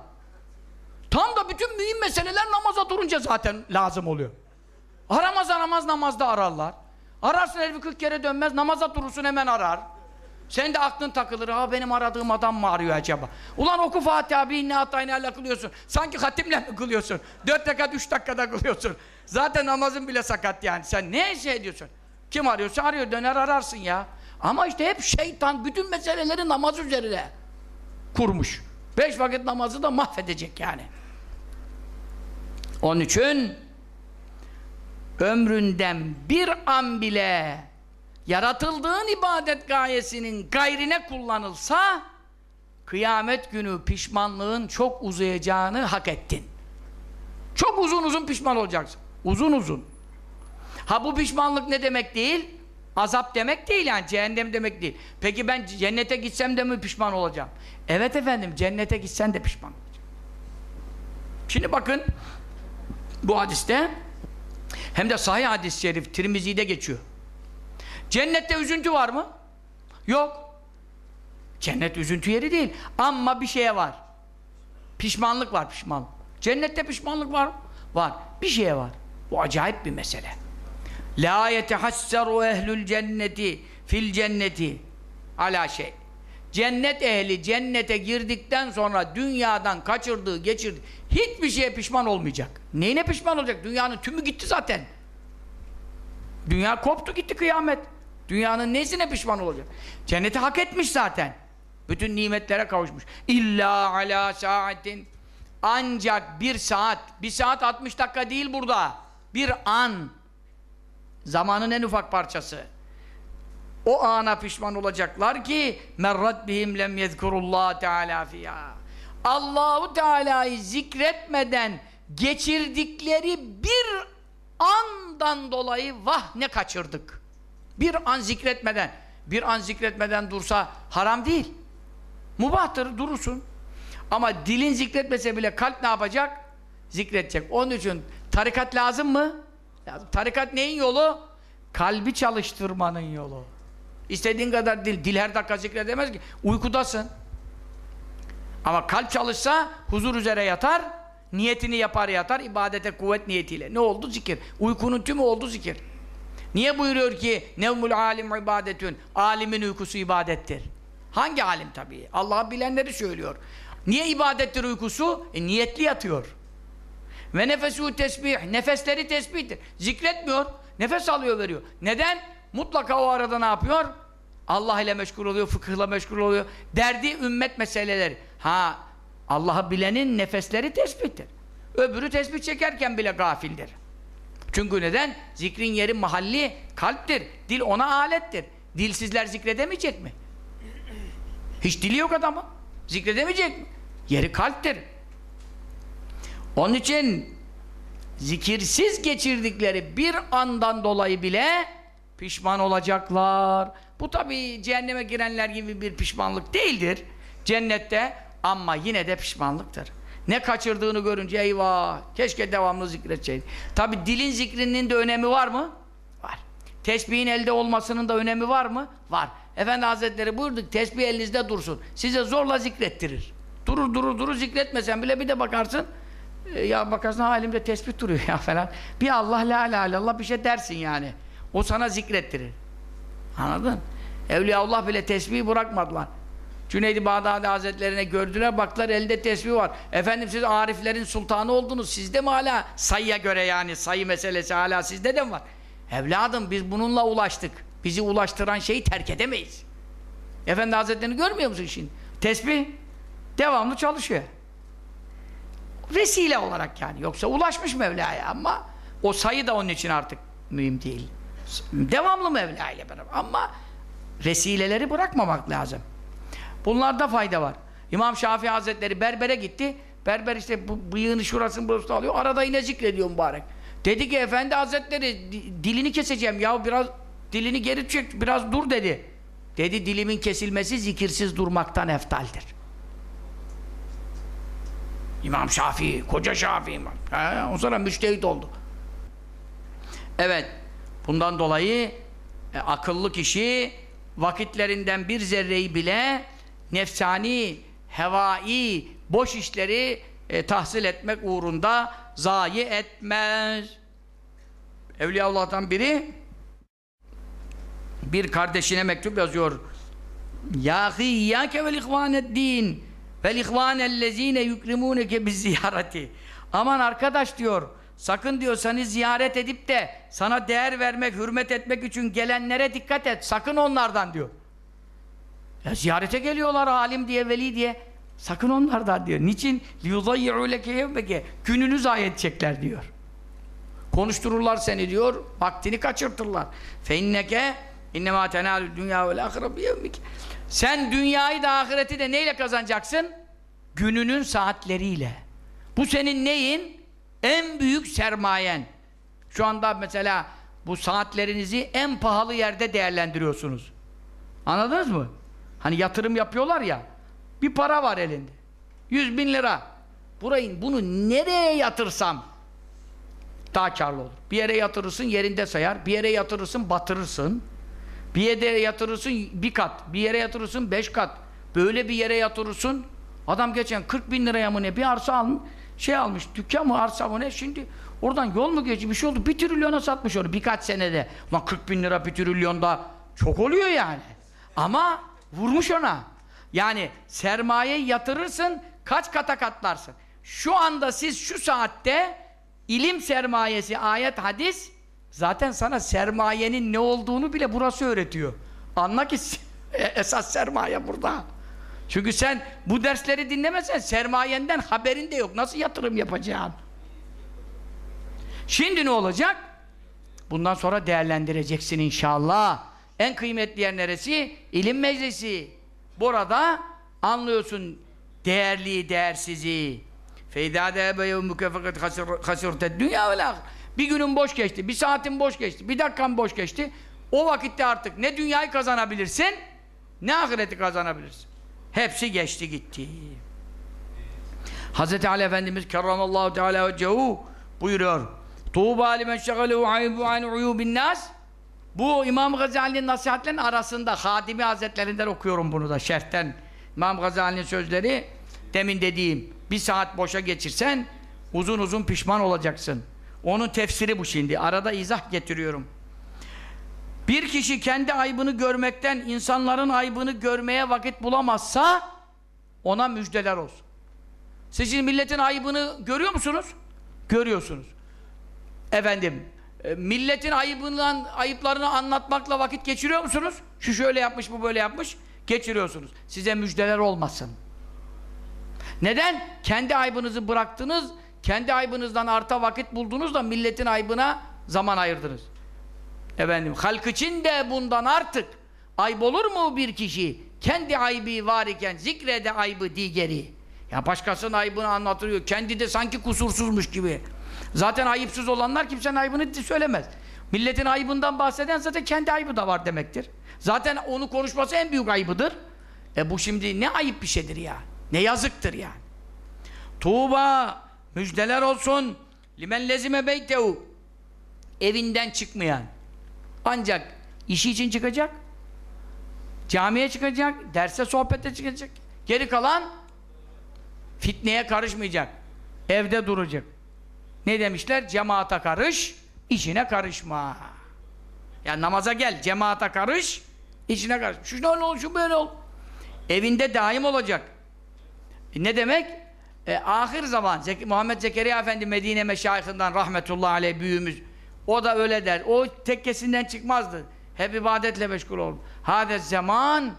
Tam da bütün mühim meseleler namaza durunca zaten lazım oluyor. Aramaz aramaz namazda ararlar. Ararsın elbi 40 kere dönmez namaza durursun hemen arar. Sen de aklın takılır. Ha benim aradığım adam mı arıyor acaba? Ulan oku Fatiha bir inne hatayla kılıyorsun. Sanki hatimle mi kılıyorsun? Dört dakika, üç dakikada kılıyorsun. Zaten namazın bile sakat yani. Sen ne şey ediyorsun? Kim arıyorsa arıyor. Döner ararsın ya. Ama işte hep şeytan bütün meseleleri namaz üzerine kurmuş. Beş vakit namazı da mahvedecek yani. Onun için ömründen bir an bile yaratıldığın ibadet gayesinin gayrine kullanılsa kıyamet günü pişmanlığın çok uzayacağını hak ettin. Çok uzun uzun pişman olacaksın. Uzun uzun. Ha bu pişmanlık ne demek değil? Azap demek değil yani cehennem demek değil. Peki ben cennete gitsem de mi pişman olacağım? Evet efendim cennete gitsen de pişman olacaksın. Şimdi bakın bu hadiste hem de sahih hadis-i şerif Tirmizi'de geçiyor. Cennette üzüntü var mı? Yok. Cennet üzüntü yeri değil. Ama bir şeye var. Pişmanlık var pişmanlık. Cennette pişmanlık var mı? Var. Bir şeye var. Bu acayip bir mesele. La yetehassaru ehlül cenneti fil cenneti ala şey. Cennet ehli cennete girdikten sonra dünyadan kaçırdığı, geçirdiği hiçbir şeye pişman olmayacak. Neyine pişman olacak? Dünyanın tümü gitti zaten. Dünya koptu gitti kıyamet. Dünyanın nesine pişman olacak? Cenneti hak etmiş zaten. Bütün nimetlere kavuşmuş. İlla ala saatin ancak bir saat, bir saat 60 dakika değil burada. Bir an. Zamanın en ufak parçası. O ana pişman olacaklar ki merrat bihim lem yezkurullah teala fiyâ. Allahu Teala'yı zikretmeden geçirdikleri bir andan dolayı vah ne kaçırdık. Bir an zikretmeden, bir an zikretmeden dursa haram değil. Mubahtır, durursun. Ama dilin zikretmese bile kalp ne yapacak? Zikredecek. Onun için tarikat lazım mı? Lazım. Tarikat neyin yolu? Kalbi çalıştırmanın yolu. İstediğin kadar dil, dil her dakika zikredemez ki. Uykudasın. Ama kalp çalışsa huzur üzere yatar, niyetini yapar yatar, ibadete kuvvet niyetiyle. Ne oldu? Zikir. Uykunun tümü oldu zikir. Niye buyuruyor ki nevmul alim ibadetün? Alimin uykusu ibadettir. Hangi alim tabii? Allah'ı bilenleri söylüyor. Niye ibadettir uykusu? E, niyetli yatıyor. Ve nefesu tesbih. Nefesleri tesbihtir. Zikretmiyor. Nefes alıyor veriyor. Neden? Mutlaka o arada ne yapıyor? Allah ile meşgul oluyor, fıkıhla meşgul oluyor. Derdi ümmet meseleleri. Ha, Allah'ı bilenin nefesleri tesbihtir. Öbürü tesbih çekerken bile gafildir. Çünkü neden? Zikrin yeri mahalli kalptir. Dil ona alettir. Dilsizler zikredemeyecek mi? Hiç dili yok adamın. Zikredemeyecek mi? Yeri kalptir. Onun için zikirsiz geçirdikleri bir andan dolayı bile pişman olacaklar. Bu tabi cehenneme girenler gibi bir pişmanlık değildir. Cennette ama yine de pişmanlıktır. Ne kaçırdığını görünce eyvah keşke devamlı zikredeceydi. Tabi dilin zikrinin de önemi var mı? Var. Tesbihin elde olmasının da önemi var mı? Var. Efendi Hazretleri buyurduk tesbih elinizde dursun. Size zorla zikrettirir. Durur durur durur zikretmesen bile bir de bakarsın e, ya bakarsın halimde tesbih duruyor ya falan. Bir Allah la ilahe illallah bir şey dersin yani. O sana zikrettirir. Anladın? Evliyaullah bile tesbihi bırakmadılar. Cüneydi Bağdadi Hazretlerine gördüler, baktılar elde tesbih var. Efendim siz ariflerin sultanı oldunuz, sizde mi hala sayıya göre yani sayı meselesi hala sizde de mi var? Evladım biz bununla ulaştık. Bizi ulaştıran şeyi terk edemeyiz. Efendi Hazretlerini görmüyor musun şimdi? Tesbih devamlı çalışıyor. Vesile olarak yani. Yoksa ulaşmış Mevla'ya ama o sayı da onun için artık mühim değil. Devamlı Mevla ile beraber. Ama vesileleri bırakmamak lazım. Bunlarda fayda var. İmam Şafii Hazretleri berbere gitti. Berber işte bu bıyığını şurasını burasını alıyor. Arada yine zikrediyor mübarek. Dedi ki Efendi Hazretleri dilini keseceğim ya biraz dilini geri çek biraz dur dedi. Dedi dilimin kesilmesi zikirsiz durmaktan eftaldir. İmam Şafii, koca Şafii imam. He, o sonra müştehit oldu. Evet. Bundan dolayı e, akıllı kişi vakitlerinden bir zerreyi bile nefsani, hevai, boş işleri e, tahsil etmek uğrunda zayi etmez. Evliyaullah'tan biri bir kardeşine mektup yazıyor. Yahi iyyâke vel ihvâneddîn vel ihvânellezîne yukrimûneke biz ziyareti. Aman arkadaş diyor, sakın diyor seni ziyaret edip de sana değer vermek, hürmet etmek için gelenlere dikkat et. Sakın onlardan diyor. Ya ziyarete geliyorlar alim diye, veli diye. Sakın onlardan diyor. Niçin? لِيُضَيِّعُ لَكَ يَوْمَكَ Gününü zayi edecekler diyor. Konuştururlar seni diyor, vaktini kaçırtırlar. فَاِنَّكَ اِنَّمَا تَنَالُ الدُّنْيَا وَالْاَخِرَ بِيَوْمِكَ Sen dünyayı da ahireti de neyle kazanacaksın? Gününün saatleriyle. Bu senin neyin? En büyük sermayen. Şu anda mesela bu saatlerinizi en pahalı yerde değerlendiriyorsunuz. Anladınız mı? Hani yatırım yapıyorlar ya. Bir para var elinde. 100 bin lira. Burayı, bunu nereye yatırsam daha karlı olur. Bir yere yatırırsın yerinde sayar. Bir yere yatırırsın batırırsın. Bir yere yatırırsın bir kat. Bir yere yatırırsın beş kat. Böyle bir yere yatırırsın. Adam geçen 40 bin liraya mı ne bir arsa almış. Şey almış. Dükkan mı arsa mı ne. Şimdi oradan yol mu geçti bir şey oldu. Bir trilyona satmış onu birkaç senede. Ulan 40 bin lira bir trilyonda çok oluyor yani. Ama vurmuş ona. Yani sermaye yatırırsın kaç kata katlarsın. Şu anda siz şu saatte ilim sermayesi, ayet, hadis zaten sana sermayenin ne olduğunu bile burası öğretiyor. Anla ki esas sermaye burada. Çünkü sen bu dersleri dinlemesen sermayenden haberin de yok. Nasıl yatırım yapacaksın? Şimdi ne olacak? Bundan sonra değerlendireceksin inşallah. En kıymetli yer neresi? İlim meclisi. Burada anlıyorsun değerliyi, değersizi. Feyda dehebe yevmuke fakat dünya vel Bir günün boş geçti, bir saatin boş geçti, bir dakikan boş geçti. O vakitte artık ne dünyayı kazanabilirsin, ne ahireti kazanabilirsin. Hepsi geçti gitti. Hz. Ali Efendimiz kerramallahu teala vecehu buyuruyor. Tuğba limen şegalehu aybu an uyubin nas bu İmam Gazali'nin nasihatlerinin arasında Hadimi Hazretlerinden okuyorum bunu da şerhten. İmam Gazali'nin sözleri demin dediğim bir saat boşa geçirsen uzun uzun pişman olacaksın. Onun tefsiri bu şimdi. Arada izah getiriyorum. Bir kişi kendi aybını görmekten insanların aybını görmeye vakit bulamazsa ona müjdeler olsun. Siz şimdi milletin ayıbını görüyor musunuz? Görüyorsunuz. Efendim, e, milletin ayıbından, ayıplarını anlatmakla vakit geçiriyor musunuz? Şu şöyle yapmış, bu böyle yapmış. Geçiriyorsunuz. Size müjdeler olmasın. Neden? Kendi aybınızı bıraktınız, kendi aybınızdan arta vakit buldunuz da milletin aybına zaman ayırdınız. Efendim, halk için de bundan artık ayıp olur mu bir kişi? Kendi ayıbı var iken zikrede aybı digeri. Ya başkasının ayıbını anlatılıyor. Kendi de sanki kusursuzmuş gibi. Zaten ayıpsız olanlar kimsenin ayıbını söylemez. Milletin ayıbından bahseden zaten kendi ayıbı da var demektir. Zaten onu konuşması en büyük ayıbıdır. E bu şimdi ne ayıp bir şeydir ya. Ne yazıktır yani. Tuğba müjdeler olsun limen lezime beytehu evinden çıkmayan ancak işi için çıkacak camiye çıkacak derse sohbete çıkacak geri kalan fitneye karışmayacak evde duracak ne demişler? Cemaata karış, işine karışma. Yani namaza gel, cemaata karış, işine karış. Şu ne ol, şu böyle ol. Evinde daim olacak. E ne demek? E, ahir zaman, Zek Muhammed Zekeriya Efendi Medine meşayihinden rahmetullahi aleyh büyüğümüz, o da öyle der. O tekkesinden çıkmazdı. Hep ibadetle meşgul oldu. Hade zaman,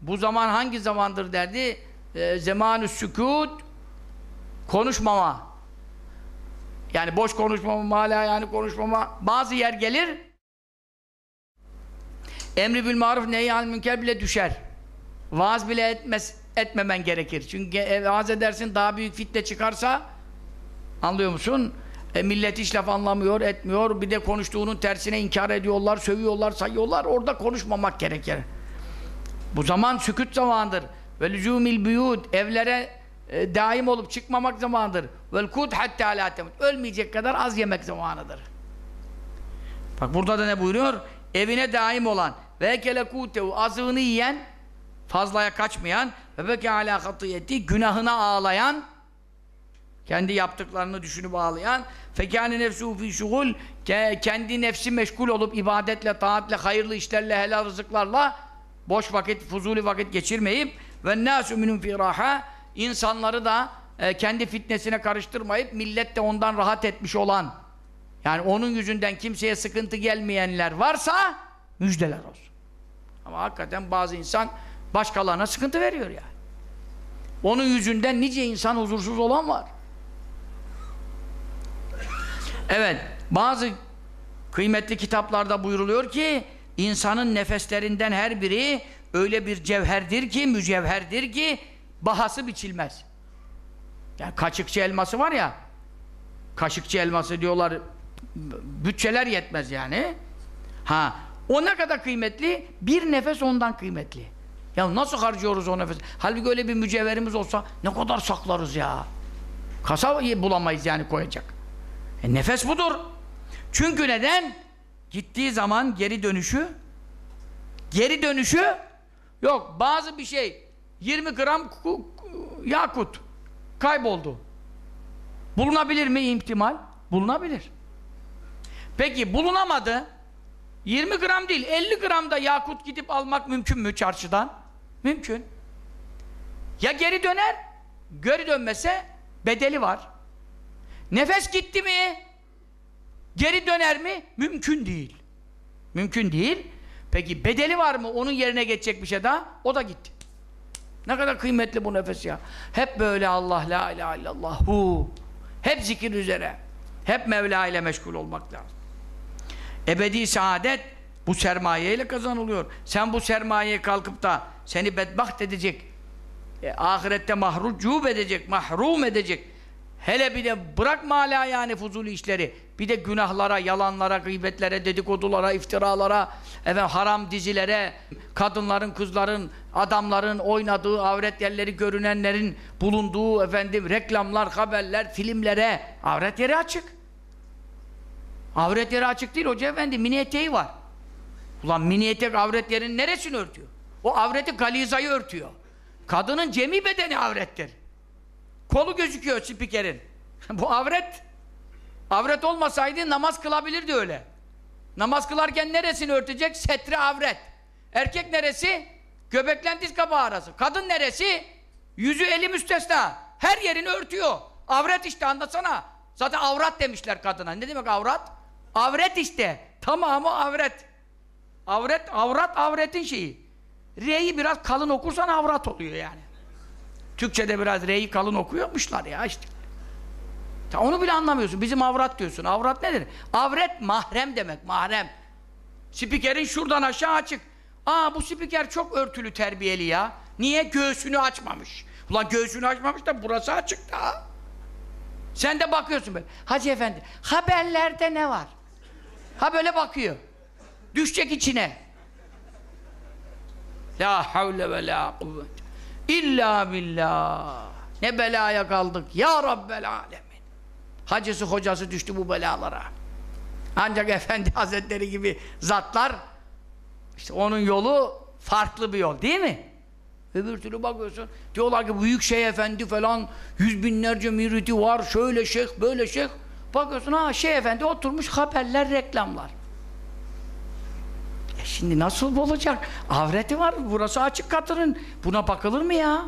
bu zaman hangi zamandır derdi? E, Zemanü sükut, konuşmama. Yani boş konuşmama, mala yani konuşmama. Bazı yer gelir, emri bil maruf neyyan münker bile düşer. Vaaz bile etmez, etmemen gerekir. Çünkü e, vaaz edersin daha büyük fitne çıkarsa anlıyor musun? E, millet hiç laf anlamıyor, etmiyor. Bir de konuştuğunun tersine inkar ediyorlar, sövüyorlar, sayıyorlar. Orada konuşmamak gerekir. Bu zaman sükut zamandır. Ve lüzumil büyud evlere e, daim olup çıkmamak zamanıdır. Vel kud hatta la. Ölmeyecek kadar az yemek zamanıdır. Bak burada da ne buyuruyor? Evine daim olan ve ekele kutehu azığını yiyen fazlaya kaçmayan ve beke ala hatiyeti günahına ağlayan kendi yaptıklarını düşünüp ağlayan fekâne nefsû fî şugul kendi nefsi meşgul olup ibadetle, taatle, hayırlı işlerle, helal rızıklarla boş vakit, fuzuli vakit geçirmeyip ve nâsü minum fî insanları da e, kendi fitnesine karıştırmayıp millet de ondan rahat etmiş olan yani onun yüzünden kimseye sıkıntı gelmeyenler varsa müjdeler olsun. Ama hakikaten bazı insan başkalarına sıkıntı veriyor yani. Onun yüzünden nice insan huzursuz olan var. Evet, bazı kıymetli kitaplarda buyuruluyor ki insanın nefeslerinden her biri öyle bir cevherdir ki, mücevherdir ki bahası biçilmez. Yani kaşıkçı elması var ya, kaşıkçı elması diyorlar, bütçeler yetmez yani. Ha, o ne kadar kıymetli? Bir nefes ondan kıymetli. Ya nasıl harcıyoruz o nefes? Halbuki öyle bir mücevherimiz olsa ne kadar saklarız ya. Kasa bulamayız yani koyacak. E, nefes budur. Çünkü neden? Gittiği zaman geri dönüşü geri dönüşü yok. Bazı bir şey 20 gram yakut kayboldu. Bulunabilir mi ihtimal? Bulunabilir. Peki bulunamadı. 20 gram değil 50 gram da yakut gidip almak mümkün mü çarşıdan? Mümkün. Ya geri döner, geri dönmese bedeli var. Nefes gitti mi? Geri döner mi? Mümkün değil. Mümkün değil. Peki bedeli var mı? Onun yerine geçecek bir şey daha? O da gitti. Ne kadar kıymetli bu nefes ya. Hep böyle Allah la ilahe illallah hu. Hep zikir üzere. Hep Mevla ile meşgul olmak lazım. Ebedi saadet bu sermayeyle kazanılıyor. Sen bu sermayeye kalkıp da seni bedbaht edecek, e, ahirette mahrucub edecek, mahrum edecek. Hele bir de bırakma hala yani fuzuli işleri. Bir de günahlara, yalanlara, gıybetlere, dedikodulara, iftiralara, efendim, haram dizilere, kadınların, kızların, adamların oynadığı, avret yerleri görünenlerin bulunduğu efendim reklamlar, haberler, filmlere avret yeri açık. Avret yeri açık değil hoca efendi, mini eteği var. Ulan mini etek avret yerinin neresini örtüyor? O avreti galizayı örtüyor. Kadının cemi bedeni avrettir. Kolu gözüküyor spikerin. Bu avret. Avret olmasaydı namaz kılabilirdi öyle. Namaz kılarken neresini örtecek? Setri avret. Erkek neresi? Göbeklen diz kabağı arası. Kadın neresi? Yüzü eli müstesna. Her yerini örtüyor. Avret işte anlasana. Zaten avrat demişler kadına. Ne demek avrat? Avret işte. Tamamı avret. Avret, avrat avretin şeyi. R'yi biraz kalın okursan avrat oluyor yani. Türkçe'de biraz R'yi kalın okuyormuşlar ya işte. Ta onu bile anlamıyorsun. Bizim avrat diyorsun. Avrat nedir? Avret mahrem demek. Mahrem. Spikerin şuradan aşağı açık. Aa bu spiker çok örtülü terbiyeli ya. Niye? Göğsünü açmamış. Ulan göğsünü açmamış da burası açık da. Sen de bakıyorsun böyle. Hacı efendi haberlerde ne var? Ha böyle bakıyor. Düşecek içine. La havle ve la kuvvet. İlla billah. Ne belaya kaldık ya Rabbel alemin. Hacısı hocası düştü bu belalara. Ancak Efendi Hazretleri gibi zatlar işte onun yolu farklı bir yol değil mi? Öbür türlü bakıyorsun diyorlar ki büyük şey efendi falan yüz binlerce müridi var şöyle şeyh böyle şeyh. Bakıyorsun ha şey efendi oturmuş haberler reklamlar. E şimdi nasıl olacak? Avreti var burası açık katırın. Buna bakılır mı ya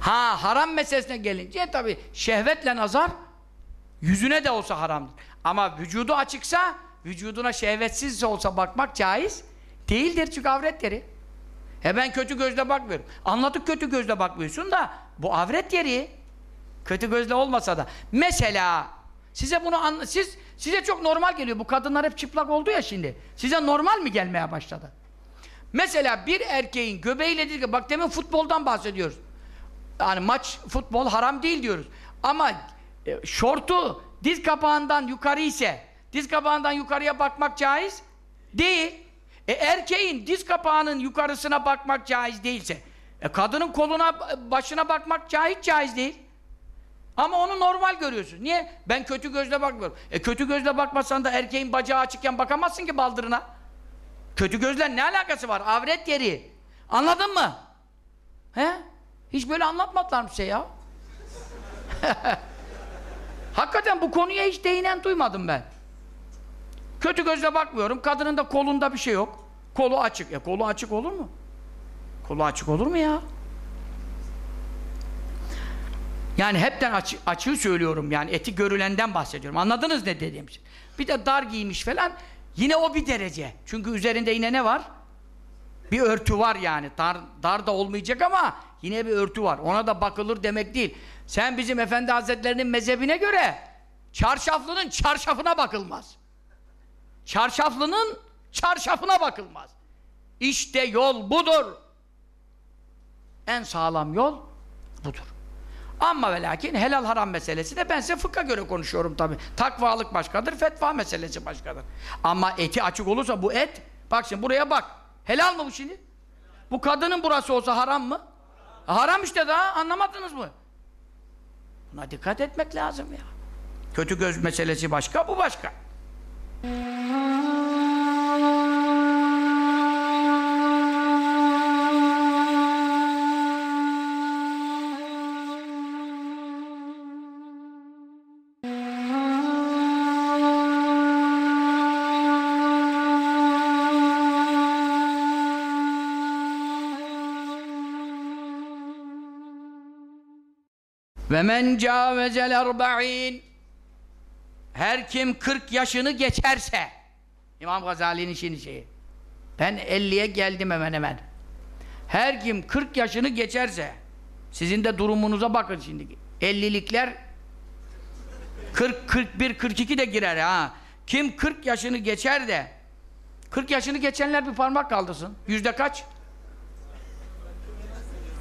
ha haram meselesine gelince tabi şehvetle nazar yüzüne de olsa haramdır ama vücudu açıksa vücuduna şehvetsiz olsa bakmak caiz değildir çünkü avret yeri e ben kötü gözle bakmıyorum. Anladık kötü gözle bakmıyorsun da bu avret yeri. Kötü gözle olmasa da. Mesela size bunu siz size çok normal geliyor. Bu kadınlar hep çıplak oldu ya şimdi. Size normal mi gelmeye başladı? Mesela bir erkeğin göbeğiyle değil bak demin futboldan bahsediyoruz. Yani maç futbol haram değil diyoruz. Ama e, şortu diz kapağından yukarı ise diz kapağından yukarıya bakmak caiz değil. E erkeğin diz kapağının yukarısına bakmak caiz değilse, e kadının koluna, başına bakmak caiz caiz değil. Ama onu normal görüyorsun. Niye? Ben kötü gözle bakmıyorum. E kötü gözle bakmasan da erkeğin bacağı açıkken bakamazsın ki baldırına. Kötü gözle ne alakası var? Avret yeri. Anladın mı? He? Hiç böyle anlatmadılar mı şey ya? Hakikaten bu konuya hiç değinen duymadım ben. Kötü gözle bakmıyorum. Kadının da kolunda bir şey yok. Kolu açık. Ya kolu açık olur mu? Kolu açık olur mu ya? Yani hepten açı, açığı söylüyorum yani eti görülenden bahsediyorum. Anladınız ne dediğim şey? Bir de dar giymiş falan yine o bir derece. Çünkü üzerinde yine ne var? Bir örtü var yani. Dar, dar da olmayacak ama yine bir örtü var. Ona da bakılır demek değil. Sen bizim Efendi Hazretlerinin mezhebine göre çarşaflının çarşafına bakılmaz. Çarşaflının çarşafına bakılmaz. İşte yol budur. En sağlam yol budur. Ama ve lakin helal haram meselesi de ben size fıkha göre konuşuyorum tabi. Takvalık başkadır, fetva meselesi başkadır. Ama eti açık olursa bu et, bak şimdi buraya bak. Helal mı bu şimdi? Bu kadının burası olsa haram mı? Haram işte daha anlamadınız mı? Buna dikkat etmek lazım ya. Kötü göz meselesi başka, bu başka. Men cavezel erba'in her kim 40 yaşını geçerse İmam Gazali'nin şimdi şeyi ben 50'ye geldim hemen hemen her kim 40 yaşını geçerse sizin de durumunuza bakın şimdi 50'likler 40, 41, 42 de girer ha kim 40 yaşını geçer de 40 yaşını geçenler bir parmak kaldırsın yüzde kaç?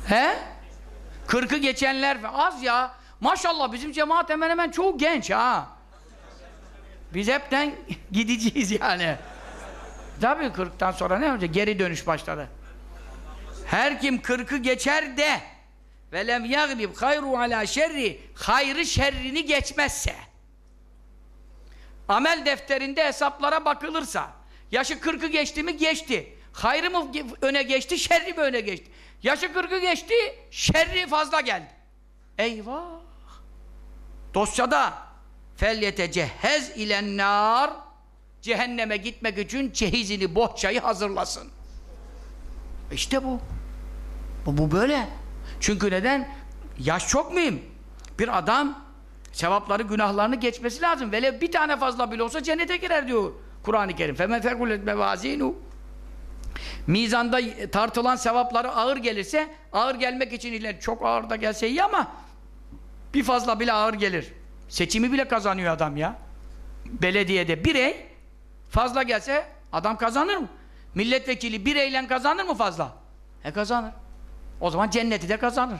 he? 40'ı geçenler az ya. Maşallah bizim cemaat hemen hemen çoğu genç ha. Biz hepten gideceğiz yani. Tabii 40'tan sonra ne olacak? Geri dönüş başladı. Her kim 40'ı geçer de ve lem hayru ala şerri hayrı şerrini geçmezse amel defterinde hesaplara bakılırsa yaşı 40'ı geçti mi geçti. Hayrı mı öne geçti, şerri mi öne geçti? Yaşı 40'ı geçti, şerri fazla geldi. Eyvah! Dosyada felyete cehhez ilen nar cehenneme gitmek için cehizini, bohçayı hazırlasın. İşte bu. Bu, bu böyle. Çünkü neden? Yaş çok mühim. Bir adam sevapları, günahlarını geçmesi lazım. Velev bir tane fazla bile olsa cennete girer diyor Kur'an-ı Kerim. فَمَنْ فَرْقُلَتْ مَوَازِينُ Mizanda tartılan sevapları ağır gelirse, ağır gelmek için iler çok ağır da gelse iyi ama bir fazla bile ağır gelir. Seçimi bile kazanıyor adam ya. Belediyede birey fazla gelse adam kazanır mı? Milletvekili bireyle kazanır mı fazla? E kazanır. O zaman cenneti de kazanır.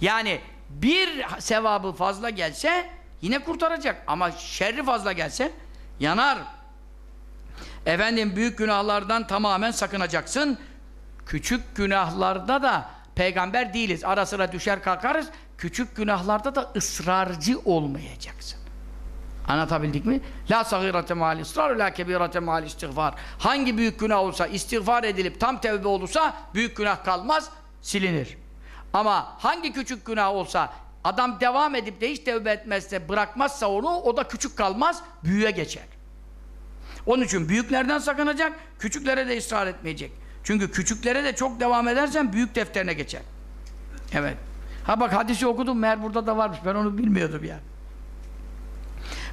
Yani bir sevabı fazla gelse yine kurtaracak. Ama şerri fazla gelse yanar. Efendim büyük günahlardan tamamen sakınacaksın. Küçük günahlarda da peygamber değiliz. Ara sıra düşer kalkarız. Küçük günahlarda da ısrarcı olmayacaksın. Anlatabildik mi? La sagirate mal ısrar la kebirate mal istiğfar. Hangi büyük günah olsa istiğfar edilip tam tevbe olursa büyük günah kalmaz, silinir. Ama hangi küçük günah olsa adam devam edip de hiç tevbe etmezse, bırakmazsa onu o da küçük kalmaz, büyüğe geçer. Onun için büyüklerden sakınacak, küçüklere de ısrar etmeyecek. Çünkü küçüklere de çok devam edersen büyük defterine geçer. Evet. Ha bak hadisi okudum meğer burada da varmış. Ben onu bilmiyordum ya.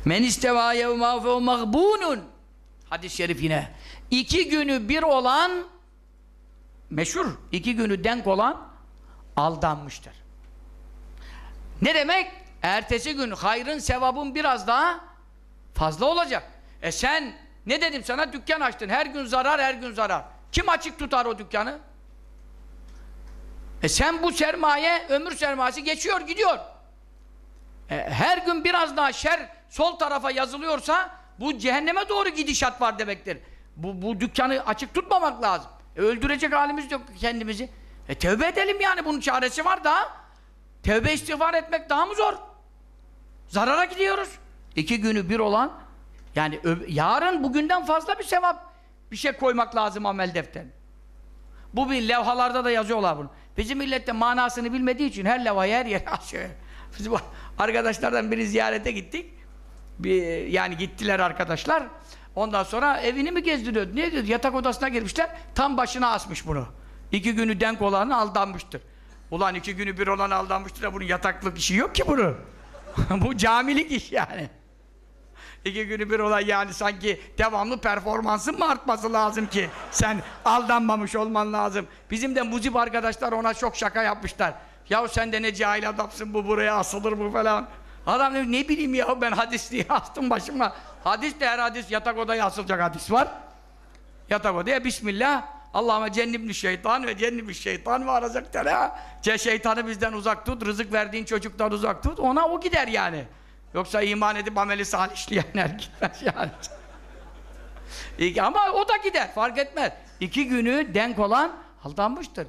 Men isteva yevma fe mağbunun. Hadis-i şerif yine. İki günü bir olan meşhur, iki günü denk olan aldanmıştır. Ne demek? Ertesi gün hayrın sevabın biraz daha fazla olacak. E sen ne dedim sana? Dükkan açtın. Her gün zarar, her gün zarar. Kim açık tutar o dükkanı? E sen bu sermaye, ömür sermayesi geçiyor, gidiyor. E, her gün biraz daha şer sol tarafa yazılıyorsa bu cehenneme doğru gidişat var demektir. Bu, bu dükkanı açık tutmamak lazım. E, öldürecek halimiz yok kendimizi. E tövbe edelim yani bunun çaresi var da. Tövbe istiğfar etmek daha mı zor? Zarara gidiyoruz. İki günü bir olan yani yarın bugünden fazla bir sevap bir şey koymak lazım amel defterine. Bu bir levhalarda da yazıyorlar bunu. Bizim millette manasını bilmediği için her levhayı her yere asıyor. Biz bu arkadaşlardan biri ziyarete gittik. Bir, yani gittiler arkadaşlar. Ondan sonra evini mi gezdiriyordu? Ne diyordu? Yatak odasına girmişler. Tam başına asmış bunu. İki günü denk olanı aldanmıştır. Ulan iki günü bir olan aldanmıştır da bunun yataklık işi yok ki bunu. bu camilik iş yani. İki günü bir olay yani sanki devamlı performansın mı artması lazım ki sen aldanmamış olman lazım. Bizim de muzip arkadaşlar ona çok şaka yapmışlar. Ya sen de ne cahil adamsın bu buraya asılır bu falan. Adam demiş ne bileyim ya ben hadis diye astım başıma. Hadis de her hadis yatak odaya asılacak hadis var. Yatak odaya Bismillah Allah'ıma cennibni şeytan ve cennibi şeytan ve arazaktere. Ce şeytanı bizden uzak tut, rızık verdiğin çocuktan uzak tut. Ona o gider yani. Yoksa iman edip ameli salih işleyenler gitmez yani. Ama o da gider, fark etmez. İki günü denk olan aldanmıştır.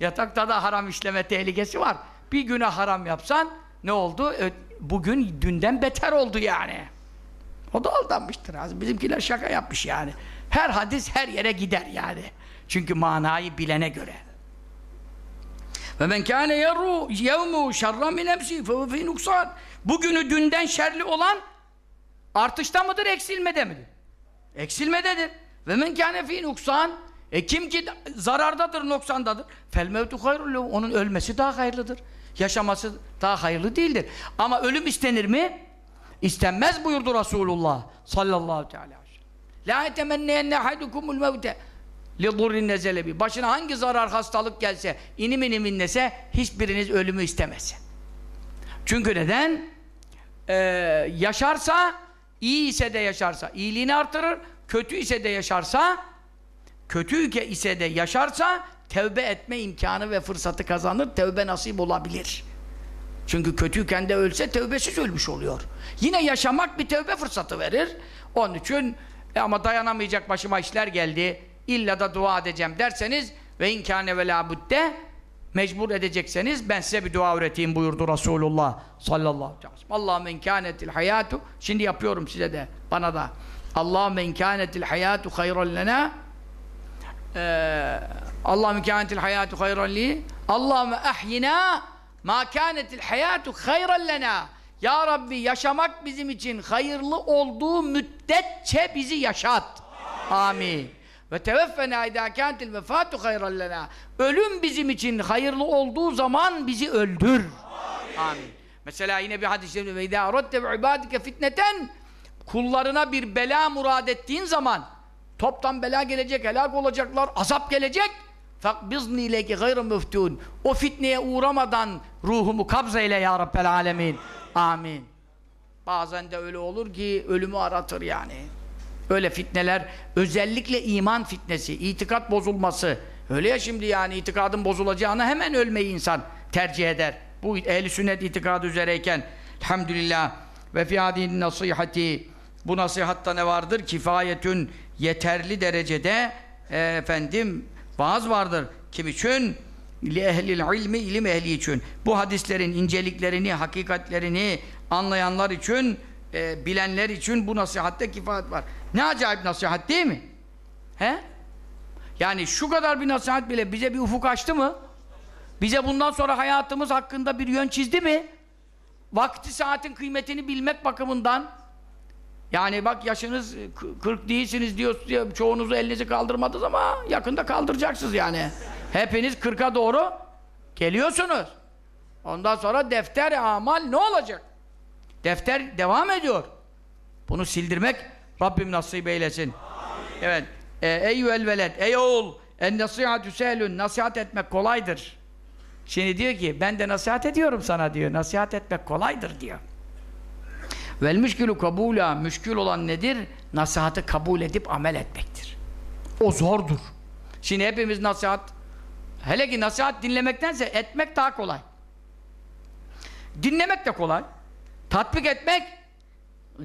Yatakta da haram işleme tehlikesi var. Bir güne haram yapsan ne oldu? Ö- Bugün dünden beter oldu yani. O da aldanmıştır. Bizimkiler şaka yapmış yani. Her hadis her yere gider yani. Çünkü manayı bilene göre. Ve men kâne yeru yevmu şerra min emsi fe fi nuksan. Bugünü dünden şerli olan artışta mıdır, eksilmede midir? Eksilmededir. Ve men kâne fî nuksan e kim ki zarardadır, noksandadır. Fel mevtu. Onun ölmesi daha hayırlıdır. Yaşaması daha hayırlı değildir. Ama ölüm istenir mi? İstenmez buyurdu Resulullah sallallahu aleyhi ve sellem. La yetemenneyenne ahadukumul mevte li durrin nezelebi. Başına hangi zarar hastalık gelse, inim inim inlese hiçbiriniz ölümü istemesin. Çünkü neden? Ee, yaşarsa, iyi ise de yaşarsa iyiliğini artırır, kötü ise de yaşarsa, kötü ise de yaşarsa tevbe etme imkanı ve fırsatı kazanır, tevbe nasip olabilir. Çünkü kötüyken de ölse tevbesiz ölmüş oluyor. Yine yaşamak bir tevbe fırsatı verir. Onun için e ama dayanamayacak başıma işler geldi. İlla da dua edeceğim derseniz ve inkâne ve labudde mecbur edecekseniz ben size bir dua öğreteyim buyurdu Resulullah sallallahu aleyhi ve sellem. Allahümme inkânetil hayatu şimdi yapıyorum size de bana da. Allahümme inkânetil hayatu hayran lena ee, Allahümme inkânetil hayatu hayran li Allahümme ahyina ma kânetil hayatu hayran lena Ya Rabbi yaşamak bizim için hayırlı olduğu müddetçe bizi yaşat. Amin. Ve teveffena idâ kântil vefâtu hayran lena. Ölüm bizim için hayırlı olduğu zaman bizi öldür. Amin. Mesela yine bir hadis-i ve idâ aradte bi ibâdike fitneten kullarına bir bela murad ettiğin zaman toptan bela gelecek, helak olacaklar, azap gelecek. فَقْبِزْنِي لَكِ غَيْرَ مُفْتُونَ O fitneye uğramadan ruhumu kabz eyle ya Rabbel Alemin. Amin. Bazen de öyle olur ki ölümü aratır yani. Öyle fitneler, özellikle iman fitnesi, itikat bozulması. Öyle ya şimdi yani itikadın bozulacağına hemen ölmeyi insan tercih eder. Bu ehli sünnet itikadı üzereyken elhamdülillah ve fi hadin nasihati bu nasihatta ne vardır? Kifayetün yeterli derecede e, efendim vaaz vardır. Kim için? Li ehlil ilmi ilim ehli için. Bu hadislerin inceliklerini, hakikatlerini anlayanlar için, e, bilenler için bu nasihatte kifayet var. Ne acayip nasihat değil mi? He? Yani şu kadar bir nasihat bile bize bir ufuk açtı mı? Bize bundan sonra hayatımız hakkında bir yön çizdi mi? Vakti saatin kıymetini bilmek bakımından yani bak yaşınız 40 değilsiniz diyor, diyor çoğunuzu elinizi kaldırmadınız ama yakında kaldıracaksınız yani. Hepiniz 40'a doğru geliyorsunuz. Ondan sonra defter amal ne olacak? Defter devam ediyor. Bunu sildirmek Rabbim nasip eylesin. Amin. Evet. E, Eyyüel veled, ey oğul, en nasihatü sehlün, nasihat etmek kolaydır. Şimdi diyor ki, ben de nasihat ediyorum sana diyor, nasihat etmek kolaydır diyor. Vel müşkülü kabula, müşkül olan nedir? Nasihatı kabul edip amel etmektir. O zordur. Şimdi hepimiz nasihat, hele ki nasihat dinlemektense etmek daha kolay. Dinlemek de kolay. Tatbik etmek,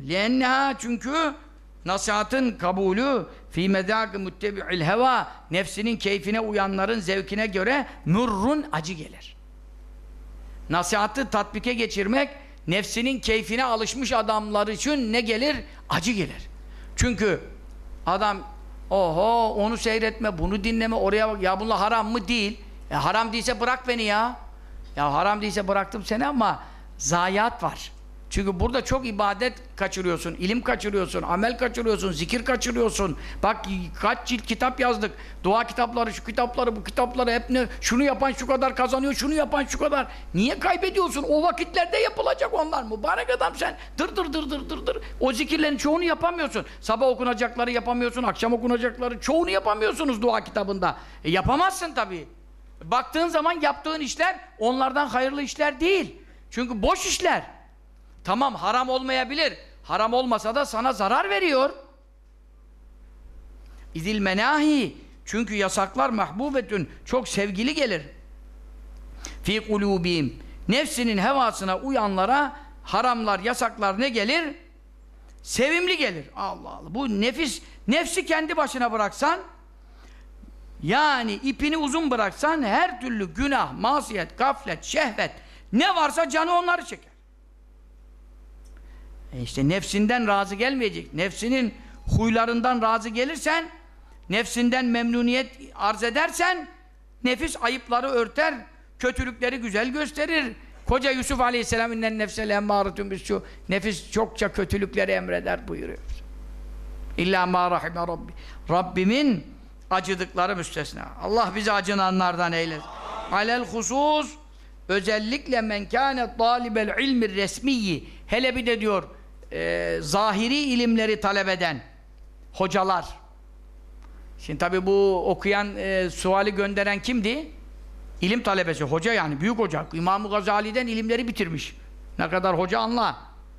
lenha çünkü nasihatın kabulü fi medâk-ı muttebi'il heva nefsinin keyfine uyanların zevkine göre mürrun acı gelir. Nasihatı tatbike geçirmek nefsinin keyfine alışmış adamlar için ne gelir? Acı gelir. Çünkü adam oho onu seyretme, bunu dinleme, oraya bak. Ya bunlar haram mı? Değil. E, haram değilse bırak beni ya. Ya haram değilse bıraktım seni ama zayiat var. Çünkü burada çok ibadet kaçırıyorsun, ilim kaçırıyorsun, amel kaçırıyorsun, zikir kaçırıyorsun. Bak kaç cilt kitap yazdık. Dua kitapları, şu kitapları, bu kitapları hep ne? Şunu yapan şu kadar kazanıyor, şunu yapan şu kadar. Niye kaybediyorsun? O vakitlerde yapılacak onlar. Mübarek adam sen. Dır dır dır dır dır dır. O zikirlerin çoğunu yapamıyorsun. Sabah okunacakları yapamıyorsun, akşam okunacakları çoğunu yapamıyorsunuz dua kitabında. E, yapamazsın tabii. Baktığın zaman yaptığın işler onlardan hayırlı işler değil. Çünkü boş işler. Tamam haram olmayabilir. Haram olmasa da sana zarar veriyor. İzil menahi. Çünkü yasaklar mahbubetün çok sevgili gelir. Fi kulubihim. Nefsinin hevasına uyanlara haramlar, yasaklar ne gelir? Sevimli gelir. Allah Allah. Bu nefis, nefsi kendi başına bıraksan yani ipini uzun bıraksan her türlü günah, masiyet, gaflet, şehvet ne varsa canı onları çeker. E işte nefsinden razı gelmeyecek. Nefsinin huylarından razı gelirsen, nefsinden memnuniyet arz edersen, nefis ayıpları örter, kötülükleri güzel gösterir. Koca Yusuf Aleyhisselam innen nefsel emmâretun şu nefis çokça kötülükleri emreder buyuruyor. İlla ma rahime Rabbi. Rabbimin acıdıkları müstesna. Allah bizi acınanlardan eylesin. Alel husus özellikle men kâne talibel ilmi resmiyi hele bir de diyor e, zahiri ilimleri talep eden hocalar. Şimdi tabi bu okuyan e, suali gönderen kimdi? İlim talebesi, hoca yani, büyük hoca. İmam-ı Gazali'den ilimleri bitirmiş. Ne kadar hoca anla.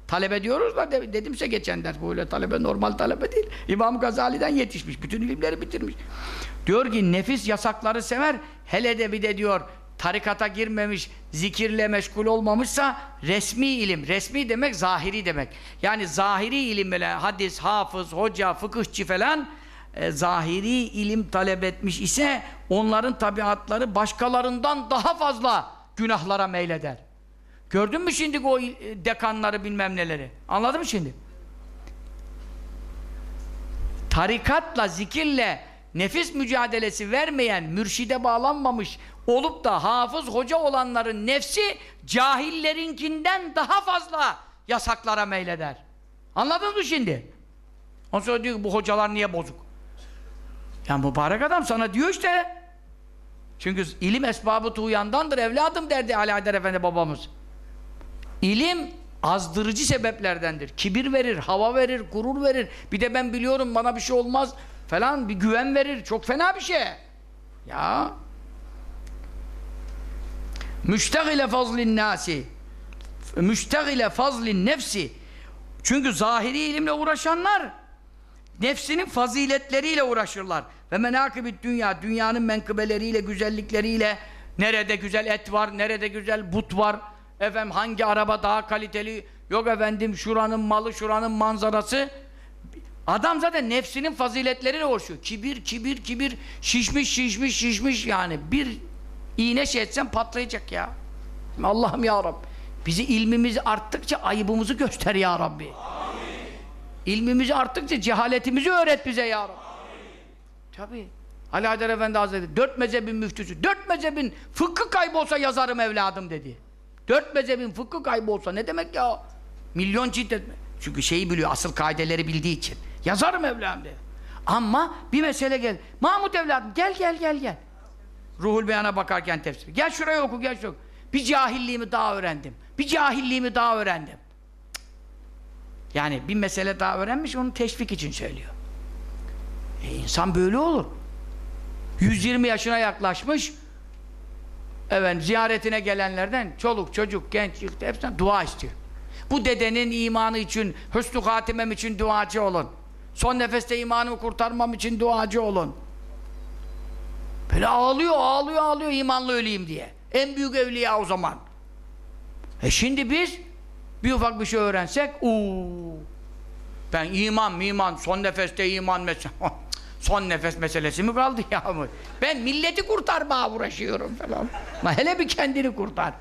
Talebe diyoruz da de, dedimse geçen ders böyle talebe normal talebe değil. İmam Gazali'den yetişmiş. Bütün ilimleri bitirmiş. Diyor ki nefis yasakları sever. Hele de bir de diyor tarikata girmemiş, zikirle meşgul olmamışsa resmi ilim. Resmi demek zahiri demek. Yani zahiri ilim böyle hadis, hafız, hoca, fıkıhçı falan e, zahiri ilim talep etmiş ise onların tabiatları başkalarından daha fazla günahlara meyleder. Gördün mü şimdi o dekanları bilmem neleri? Anladın mı şimdi? Tarikatla, zikirle nefis mücadelesi vermeyen, mürşide bağlanmamış olup da hafız hoca olanların nefsi cahillerinkinden daha fazla yasaklara meyleder. Anladın mı şimdi? Ondan sonra diyor ki bu hocalar niye bozuk? Yani mübarek adam sana diyor işte. Çünkü ilim esbabı tuğyandandır evladım derdi Ali Haydar Efendi babamız. İlim azdırıcı sebeplerdendir. Kibir verir, hava verir, gurur verir. Bir de ben biliyorum bana bir şey olmaz falan bir güven verir. Çok fena bir şey. Ya. Müştegile fazlin nasi. Müştegile fazlin nefsi. Çünkü zahiri ilimle uğraşanlar nefsinin faziletleriyle uğraşırlar. Ve menakibit dünya, dünyanın menkıbeleriyle, güzellikleriyle nerede güzel et var, nerede güzel but var, efendim hangi araba daha kaliteli, yok efendim şuranın malı, şuranın manzarası. Adam zaten nefsinin faziletleriyle uğraşıyor. Kibir, kibir, kibir, şişmiş, şişmiş, şişmiş yani. Bir iğne şey etsen patlayacak ya. Allah'ım ya Rabbi. Bizi ilmimiz arttıkça ayıbımızı göster ya Rabbi. İlmimizi arttıkça cehaletimizi öğret bize ya Rabbi. Tabi. Ali Haydar Efendi Hazretleri dört mezhebin müftüsü, dört mezhebin fıkkı kaybolsa yazarım evladım dedi. Dört mezhebin fıkkı kaybolsa ne demek ya? Milyon cilt etme. Çünkü şeyi biliyor, asıl kaideleri bildiği için. Yazarım evladım dedi. Ama bir mesele gel. Mahmut evladım gel gel gel gel. Ruhul Beyan'a bakarken tefsir. Gel şuraya oku gel şuraya. Bir cahilliğimi daha öğrendim. Bir cahilliğimi daha öğrendim. Yani bir mesele daha öğrenmiş onu teşvik için söylüyor. E insan böyle olur. 120 yaşına yaklaşmış evet ziyaretine gelenlerden çoluk çocuk genç hepsinden dua istiyor. Bu dedenin imanı için, hüsnü hatimem için duacı olun. Son nefeste imanımı kurtarmam için duacı olun. Böyle ağlıyor, ağlıyor, ağlıyor imanlı öleyim diye. En büyük evliya o zaman. E şimdi biz bir ufak bir şey öğrensek uuu ben iman iman son nefeste iman mesela son nefes meselesi mi kaldı ya? Ben milleti kurtarmaya uğraşıyorum falan. Ama hele bir kendini kurtar.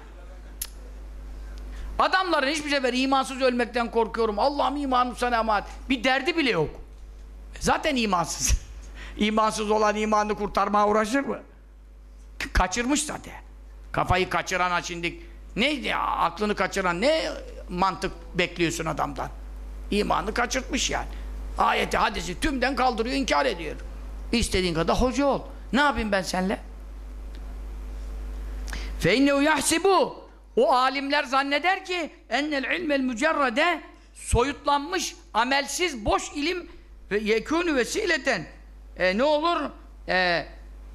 Adamların hiçbir sefer imansız ölmekten korkuyorum. Allah'ım imanım sana emanet. Bir derdi bile yok. Zaten imansız. İmansız olan imanını kurtarmaya uğraşır mı? Kaçırmış zaten. Kafayı kaçıran şimdi neydi ya? Aklını kaçıran ne mantık bekliyorsun adamdan? İmanını kaçırtmış yani. Ayeti, hadisi tümden kaldırıyor, inkar ediyor. İstediğin kadar hoca ol. Ne yapayım ben seninle? فَاِنَّهُ يَحْسِبُ O alimler zanneder ki ennel ilmel mücerrede soyutlanmış, amelsiz, boş ilim ve yekûnü vesileten e, ne olur? E,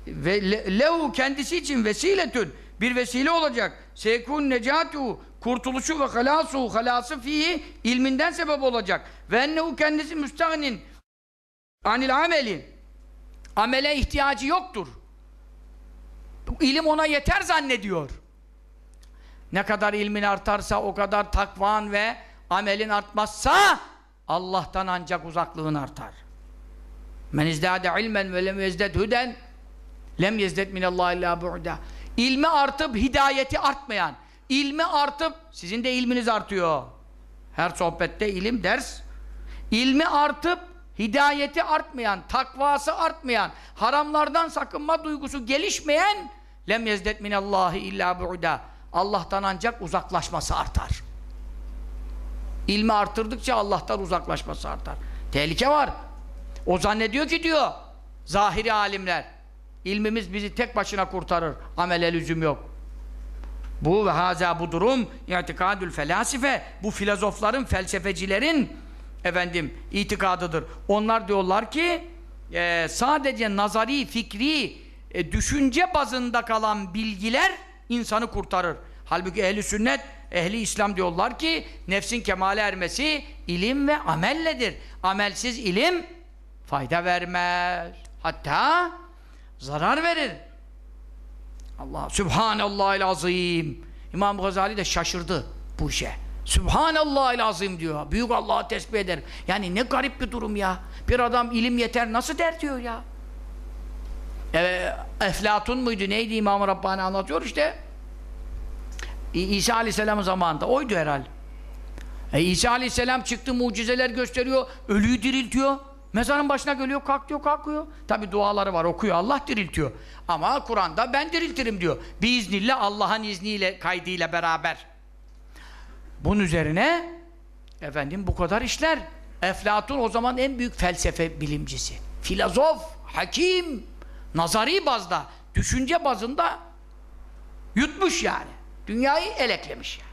ve lehu kendisi için vesiletün bir vesile olacak. Sekun necatu kurtuluşu ve halasu halası fihi ilminden sebep olacak. Ve ennehu kendisi müstahnin anil ameli Amele ihtiyacı yoktur. İlim ona yeter zannediyor. Ne kadar ilmin artarsa o kadar takvan ve amelin artmazsa Allah'tan ancak uzaklığın artar. Men izdâde ilmen ve lem yezded huden lem yezded minallâhi illâ bu'da. İlmi artıp hidayeti artmayan, ilmi artıp sizin de ilminiz artıyor. Her sohbette ilim ders. İlmi artıp hidayeti artmayan, takvası artmayan, haramlardan sakınma duygusu gelişmeyen lem yezdet minallahi illa bu'da. Allah'tan ancak uzaklaşması artar. İlmi artırdıkça Allah'tan uzaklaşması artar. Tehlike var. O zannediyor ki diyor zahiri alimler ilmimiz bizi tek başına kurtarır. Amele lüzum yok. Bu ve haza bu durum itikadül felasife bu filozofların, felsefecilerin efendim itikadıdır. Onlar diyorlar ki e, sadece nazari, fikri, e, düşünce bazında kalan bilgiler insanı kurtarır. Halbuki ehli sünnet, ehli İslam diyorlar ki nefsin kemale ermesi ilim ve amelledir. Amelsiz ilim fayda vermez. Hatta zarar verir. Allah Sübhanallahil azim. İmam Gazali de şaşırdı bu işe. Sübhanallahil azim diyor. Büyük Allah'ı tesbih eder. Yani ne garip bir durum ya. Bir adam ilim yeter nasıl der diyor ya. Evet, Eflatun muydu neydi İmam-ı Rabbani anlatıyor işte. İsa Aleyhisselam'ın zamanında oydu herhalde. E, İsa Aleyhisselam çıktı mucizeler gösteriyor. Ölüyü diriltiyor. Mezarın başına geliyor, kalk diyor, kalkıyor. Tabi duaları var, okuyor, Allah diriltiyor. Ama Kur'an'da ben diriltirim diyor. Biiznillah, Allah'ın izniyle, kaydıyla beraber. Bunun üzerine, efendim bu kadar işler. Eflatun o zaman en büyük felsefe bilimcisi. Filozof, hakim, nazari bazda, düşünce bazında yutmuş yani. Dünyayı eleklemiş yani.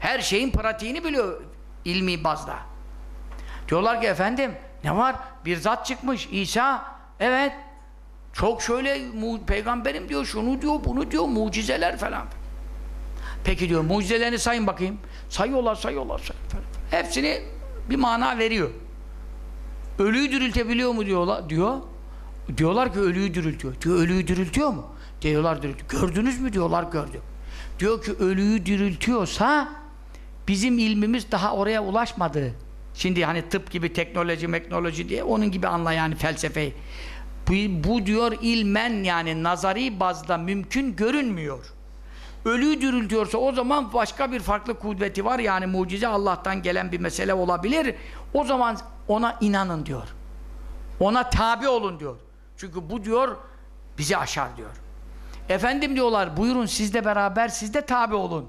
Her şeyin pratiğini biliyor ilmi bazda. Diyorlar ki efendim, ne var? Bir zat çıkmış İsa. Evet. Çok şöyle peygamberim diyor, şunu diyor, bunu diyor, mucizeler falan. Peki diyor, mucizelerini sayın bakayım. Sayıyorlar, sayıyorlar, sayıyorlar. Hepsini bir mana veriyor. Ölüyü diriltebiliyor mu diyorlar, diyor. Diyorlar ki ölüyü diriltiyor. Diyor ölüyü diriltiyor mu? Diyorlar diriltiyor. Gördünüz mü diyorlar gördük. Diyor ki ölüyü diriltiyorsa bizim ilmimiz daha oraya ulaşmadı. Şimdi hani tıp gibi teknoloji, meknoloji diye onun gibi anla yani felsefeyi. Bu, bu diyor ilmen yani nazari bazda mümkün görünmüyor. Ölüyü diriltiyorsa o zaman başka bir farklı kudreti var yani mucize Allah'tan gelen bir mesele olabilir. O zaman ona inanın diyor. Ona tabi olun diyor. Çünkü bu diyor bizi aşar diyor. Efendim diyorlar buyurun sizle beraber siz de tabi olun.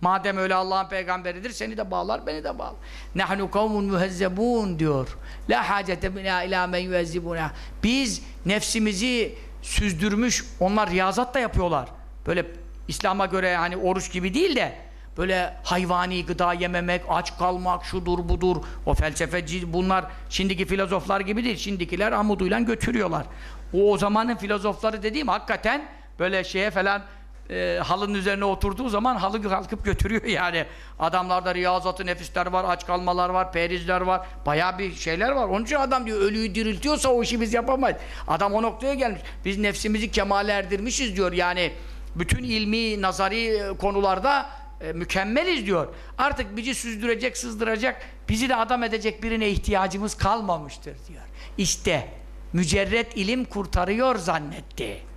Madem öyle Allah'ın peygamberidir seni de bağlar beni de bağlar. Nahnu kavmun muhezzebun diyor. La hacete bina ila men yuhezzibuna. Biz nefsimizi süzdürmüş onlar riyazat da yapıyorlar. Böyle İslam'a göre hani oruç gibi değil de böyle hayvani gıda yememek, aç kalmak, şudur budur. O felsefeci bunlar şimdiki filozoflar gibi değil. Şimdikiler amuduyla götürüyorlar. O, o zamanın filozofları dediğim hakikaten böyle şeye falan e, halının üzerine oturduğu zaman halı kalkıp götürüyor yani. Adamlarda riyazatı nefisler var, aç kalmalar var, perizler var. Bayağı bir şeyler var. Onun için adam diyor ölüyü diriltiyorsa o işi biz yapamayız. Adam o noktaya gelmiş. Biz nefsimizi kemale erdirmişiz diyor. Yani bütün ilmi, nazari konularda e, mükemmeliz diyor. Artık bizi süzdürecek, sızdıracak, bizi de adam edecek birine ihtiyacımız kalmamıştır diyor. İşte mücerret ilim kurtarıyor zannetti.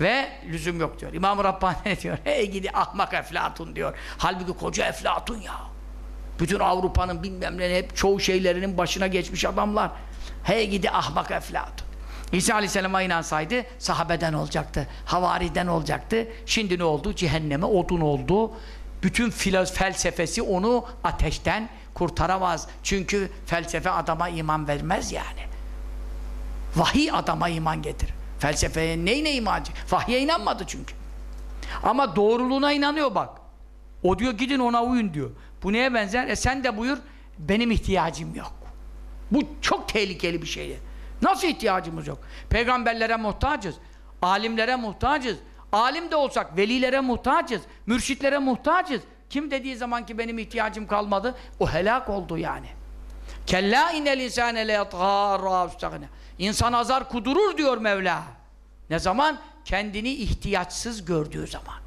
Ve lüzum yok diyor. İmam-ı Rabbani diyor? Hey gidi ahmak Eflatun diyor. Halbuki koca Eflatun ya. Bütün Avrupa'nın bilmem ne hep çoğu şeylerinin başına geçmiş adamlar. Hey gidi ahmak Eflatun. İsa Aleyhisselam'a inansaydı sahabeden olacaktı. Havariden olacaktı. Şimdi ne oldu? Cehenneme odun oldu. Bütün felsefesi onu ateşten kurtaramaz. Çünkü felsefe adama iman vermez yani. Vahiy adama iman getirir. Felsefeye neyine imancı? Vahye inanmadı çünkü. Ama doğruluğuna inanıyor bak. O diyor gidin ona uyun diyor. Bu neye benzer? E sen de buyur benim ihtiyacım yok. Bu çok tehlikeli bir şey. Nasıl ihtiyacımız yok? Peygamberlere muhtacız. Alimlere muhtacız. Alim de olsak velilere muhtacız. Mürşitlere muhtacız. Kim dediği zaman ki benim ihtiyacım kalmadı o helak oldu yani. Kella inel insane le yatgârâ İnsan azar kudurur diyor Mevla. Ne zaman? Kendini ihtiyaçsız gördüğü zaman.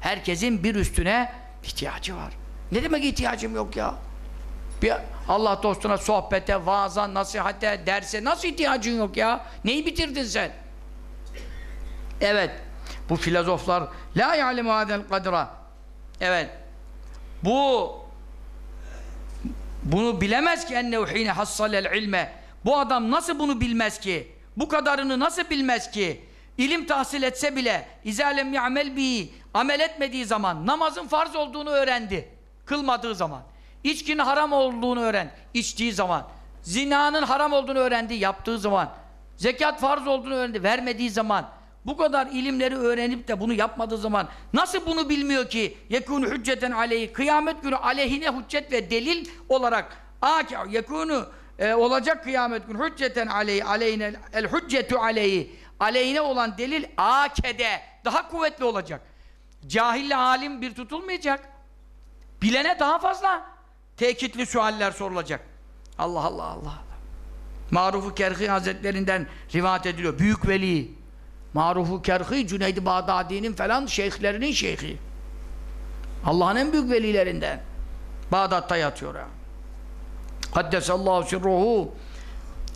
Herkesin bir üstüne ihtiyacı var. Ne demek ihtiyacım yok ya? Bir Allah dostuna sohbete, vaaza, nasihate, derse nasıl ihtiyacın yok ya? Neyi bitirdin sen? Evet. Bu filozoflar la ya'lemu hadel kadra. Evet. Bu bunu bilemez ki ennehu hine hassalel ilme. Bu adam nasıl bunu bilmez ki? Bu kadarını nasıl bilmez ki? İlim tahsil etse bile izalem ya'mel bi amel etmediği zaman namazın farz olduğunu öğrendi. Kılmadığı zaman. İçkinin haram olduğunu öğren. içtiği zaman. Zinanın haram olduğunu öğrendi. Yaptığı zaman. Zekat farz olduğunu öğrendi. Vermediği zaman. Bu kadar ilimleri öğrenip de bunu yapmadığı zaman nasıl bunu bilmiyor ki? Yekunu hücceten aleyhi. Kıyamet günü aleyhine hüccet ve delil olarak yekunu e, olacak kıyamet günü hücceten aleyhi aleyhine el hüccetu aleyhi aleyhine olan delil akede daha kuvvetli olacak. Cahille alim bir tutulmayacak. Bilene daha fazla tekitli sualler sorulacak. Allah Allah Allah. Marufu Kerhi Hazretlerinden rivayet ediliyor. Büyük veli. Marufu Kerhi Cüneyd-i Bağdadi'nin falan şeyhlerinin şeyhi. Allah'ın en büyük velilerinden. Bağdat'ta yatıyor ha. Haddesallahu sirruhu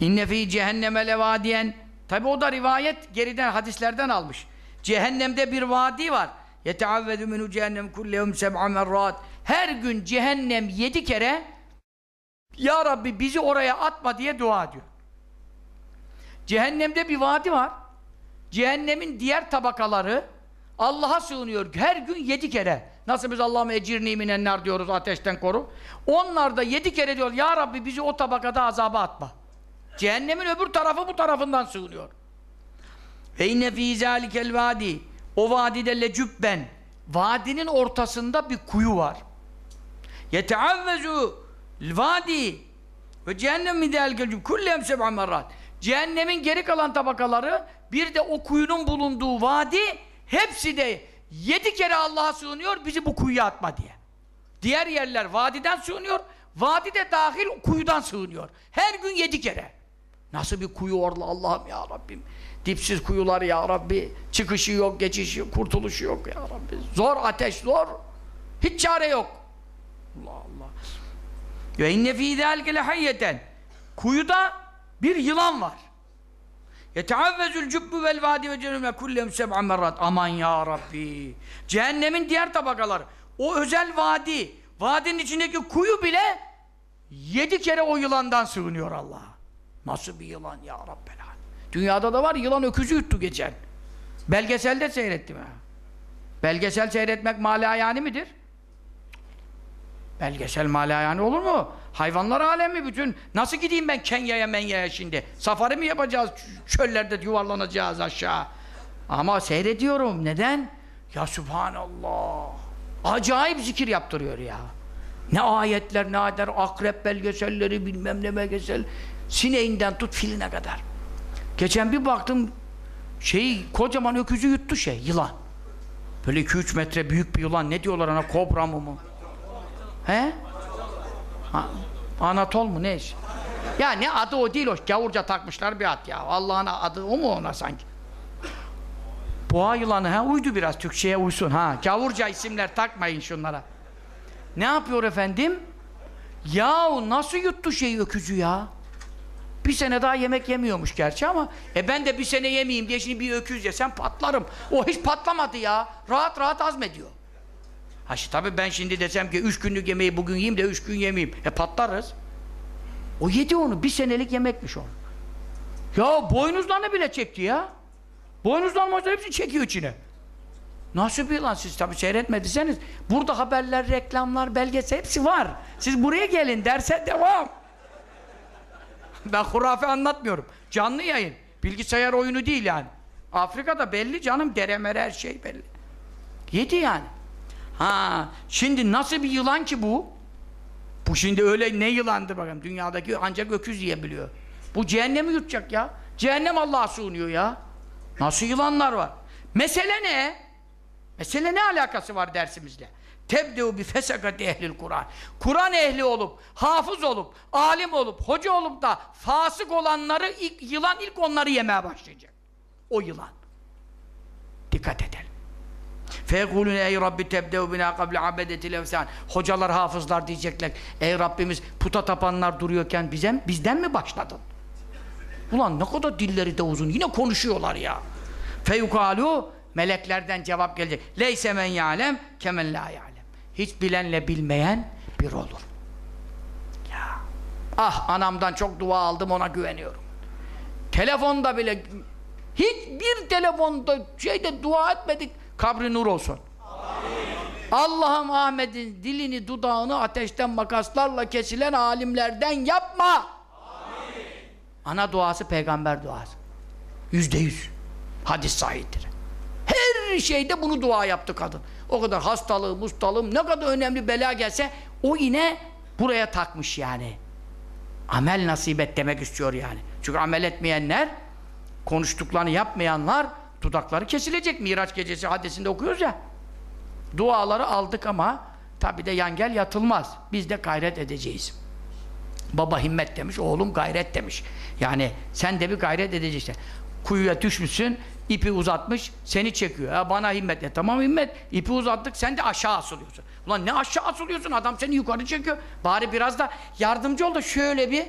inne fi cehenneme levadiyen tabi o da rivayet geriden hadislerden almış. Cehennemde bir vadi var. Yeteavvedu minhu cehennem kullehum seb'a merrat. Her gün cehennem yedi kere Ya Rabbi bizi oraya atma diye dua ediyor. Cehennemde bir vadi var. Cehennemin diğer tabakaları Allah'a sığınıyor her gün yedi kere. Nasıl biz Allah'ım ecirni minenler diyoruz ateşten koru. Onlar da yedi kere diyor Ya Rabbi bizi o tabakada azaba atma. Cehennemin öbür tarafı bu tarafından sığınıyor. Ve inne fî zâlikel vâdi o vadide lecübben vadinin ortasında bir kuyu var. Yeteavvezu vadi ve cehennem mi delgecüm kullem seb'a. Cehennemin geri kalan tabakaları bir de o kuyunun bulunduğu vadi hepsi de yedi kere Allah'a sığınıyor bizi bu kuyuya atma diye. Diğer yerler vadiden sığınıyor, vadi de dahil kuyudan sığınıyor. Her gün yedi kere. Nasıl bir kuyu orada Allah'ım ya Rabbim. Dipsiz kuyular ya Rabbi. Çıkışı yok, geçişi, kurtuluşu yok ya Rabbi. Zor ateş, zor. Hiç çare yok. Allah Allah. Ve inne fî zâlike lehayyeten. Kuyuda bir yılan var. Yeteavvezül cübbü vel vadi ve cenneme kullem seb'a merrat. Aman ya Rabbi. Cehennemin diğer tabakaları. O özel vadi, vadinin içindeki kuyu bile yedi kere o yılandan sığınıyor Allah'a. Nasıl bir yılan ya Rabbel Dünyada da var yılan öküzü yuttu geçen. Belgeselde seyrettim ha. Belgesel seyretmek malayani midir? Belgesel malayani olur mu? Hayvanlar alemi bütün. Nasıl gideyim ben Kenya'ya Menya'ya şimdi? Safari mi yapacağız? Çöllerde yuvarlanacağız aşağı. Ama seyrediyorum. Neden? Ya Subhanallah. Acayip zikir yaptırıyor ya. Ne ayetler, ne ayetler, akrep belgeselleri, bilmem ne belgesel. Sineğinden tut filine kadar. Geçen bir baktım şeyi kocaman öküzü yuttu şey, yılan. Böyle 2-3 metre büyük bir yılan. Ne diyorlar ona? Kobra mı mu? He? Ha, Anatol mu ne iş? Ya ne adı o değil o. Gavurca takmışlar bir at ya. Allah'ın adı o mu ona sanki? Boğa yılanı ha uydu biraz Türkçeye uysun ha. Gavurca isimler takmayın şunlara. Ne yapıyor efendim? Yahu nasıl yuttu şeyi öküzü ya? Bir sene daha yemek yemiyormuş gerçi ama e ben de bir sene yemeyeyim diye şimdi bir öküz yesem patlarım. O hiç patlamadı ya. Rahat rahat azmediyor. Ha tabii ben şimdi desem ki üç günlük yemeği bugün yiyeyim de üç gün yemeyeyim. E patlarız. O yedi onu. Bir senelik yemekmiş o. Ya boynuzlarını bile çekti ya. Boynuzlarını hepsini çekiyor içine. Nasıl bir lan siz tabii seyretmediyseniz burada haberler, reklamlar, belgesel hepsi var. Siz buraya gelin derse devam. Ben hurafe anlatmıyorum. Canlı yayın. Bilgisayar oyunu değil yani. Afrika'da belli canım deremere her şey belli. Yedi yani. Ha, şimdi nasıl bir yılan ki bu? Bu şimdi öyle ne yılandır bakalım. Dünyadaki ancak öküz yiyebiliyor. Bu cehennemi yutacak ya. Cehennem Allah'a sığınıyor ya. Nasıl yılanlar var? Mesele ne? Mesele ne alakası var dersimizle? tebdeu bi fesakati ehlil Kur'an. Kur'an ehli olup, hafız olup, alim olup, hoca olup da fasık olanları ilk, yılan ilk onları yemeye başlayacak. O yılan. Dikkat edelim. Feyekulune ey Rabbi tebdev bina kable abedetil efsan. Hocalar, hafızlar diyecekler. Ey Rabbimiz puta tapanlar duruyorken bize, bizden mi başladın? Ulan ne kadar dilleri de uzun. Yine konuşuyorlar ya. Feyukalu meleklerden cevap gelecek. Leyse men ya'lem kemen la ya'lem. Hiç bilenle bilmeyen bir olur. Ya. Ah anamdan çok dua aldım ona güveniyorum. Telefonda bile hiçbir telefonda şeyde dua etmedik. Kabri nur olsun. Allah'ım Ahmet'in dilini dudağını ateşten makaslarla kesilen alimlerden yapma. Amin. Ana duası peygamber duası. Yüzde yüz. Hadis sahiptir. Her şeyde bunu dua yaptı kadın. O kadar hastalığı, mustalığı, ne kadar önemli bela gelse o yine buraya takmış yani. Amel nasip et demek istiyor yani. Çünkü amel etmeyenler, konuştuklarını yapmayanlar dudakları kesilecek. Miraç gecesi hadisinde okuyoruz ya. Duaları aldık ama tabi de yan gel yatılmaz. Biz de gayret edeceğiz. Baba himmet demiş, oğlum gayret demiş. Yani sen de bir gayret edeceksin. Kuyuya düşmüşsün, ipi uzatmış, seni çekiyor. Ya bana himmet. Ya tamam himmet, ipi uzattık, sen de aşağı asılıyorsun. Ulan ne aşağı asılıyorsun? Adam seni yukarı çekiyor. Bari biraz da yardımcı ol da şöyle bir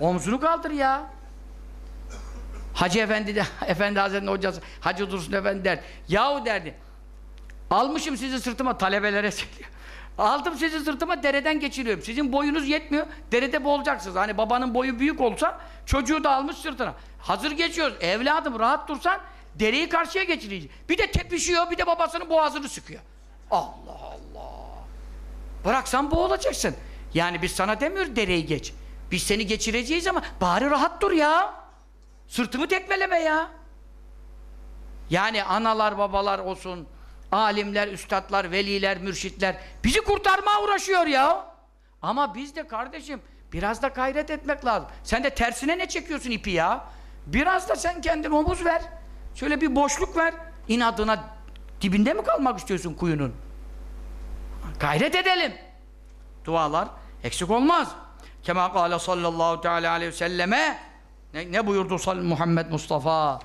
omzunu kaldır ya. Hacı Efendi de, Efendi Hazretleri'nin hocası, Hacı Dursun Efendi der. Yahu derdi, almışım sizi sırtıma, talebelere söylüyor. Aldım sizi sırtıma dereden geçiriyorum. Sizin boyunuz yetmiyor. Derede boğulacaksınız. Hani babanın boyu büyük olsa çocuğu da almış sırtına. Hazır geçiyoruz. Evladım rahat dursan dereyi karşıya geçireceğiz. Bir de tepişiyor bir de babasının boğazını sıkıyor. Allah Allah. Bıraksan boğulacaksın. Yani biz sana demiyoruz dereyi geç. Biz seni geçireceğiz ama bari rahat dur ya. Sırtımı tekmeleme ya. Yani analar babalar olsun, alimler, üstadlar, veliler, mürşitler bizi kurtarmaya uğraşıyor ya. Ama biz de kardeşim biraz da gayret etmek lazım. Sen de tersine ne çekiyorsun ipi ya? Biraz da sen kendin omuz ver. Şöyle bir boşluk ver. İnadına dibinde mi kalmak istiyorsun kuyunun? Gayret edelim. Dualar eksik olmaz. Kema kâle sallallahu teala aleyhi ve selleme ne, ne buyurdu Muhammed Mustafa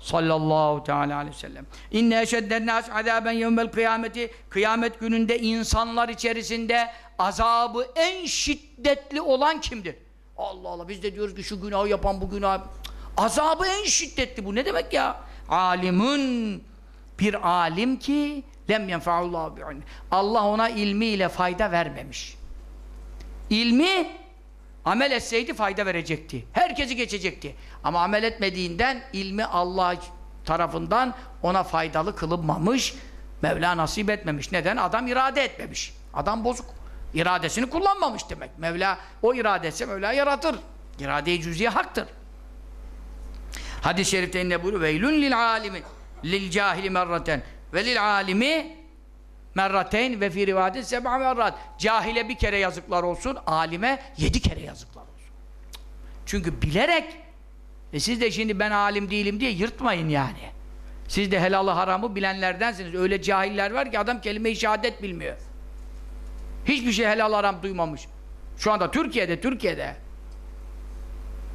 sallallahu teala aleyhi ve sellem. İnne eşedden nas azaben yevmel kıyameti kıyamet gününde insanlar içerisinde azabı en şiddetli olan kimdir? Allah Allah biz de diyoruz ki şu günahı yapan bu günah azabı en şiddetli bu ne demek ya? Alimun bir alim ki lem yenfa'ullahu. Allah ona ilmiyle fayda vermemiş. İlmi amel etseydi fayda verecekti. Herkesi geçecekti. Ama amel etmediğinden ilmi Allah tarafından ona faydalı kılınmamış. Mevla nasip etmemiş. Neden? Adam irade etmemiş. Adam bozuk. İradesini kullanmamış demek. Mevla o iradesi Mevla yaratır. İrade-i cüziye haktır. Hadis-i şerifte ne buyuruyor? Veylün lil alimi lil cahili merraten ve lil alimi merrateyn ve fi rivayet seb'a merrat. Cahile bir kere yazıklar olsun, alime yedi kere yazıklar olsun. Çünkü bilerek e siz de şimdi ben alim değilim diye yırtmayın yani. Siz de helalı haramı bilenlerdensiniz. Öyle cahiller var ki adam kelime-i şehadet bilmiyor. Hiçbir şey helal haram duymamış. Şu anda Türkiye'de, Türkiye'de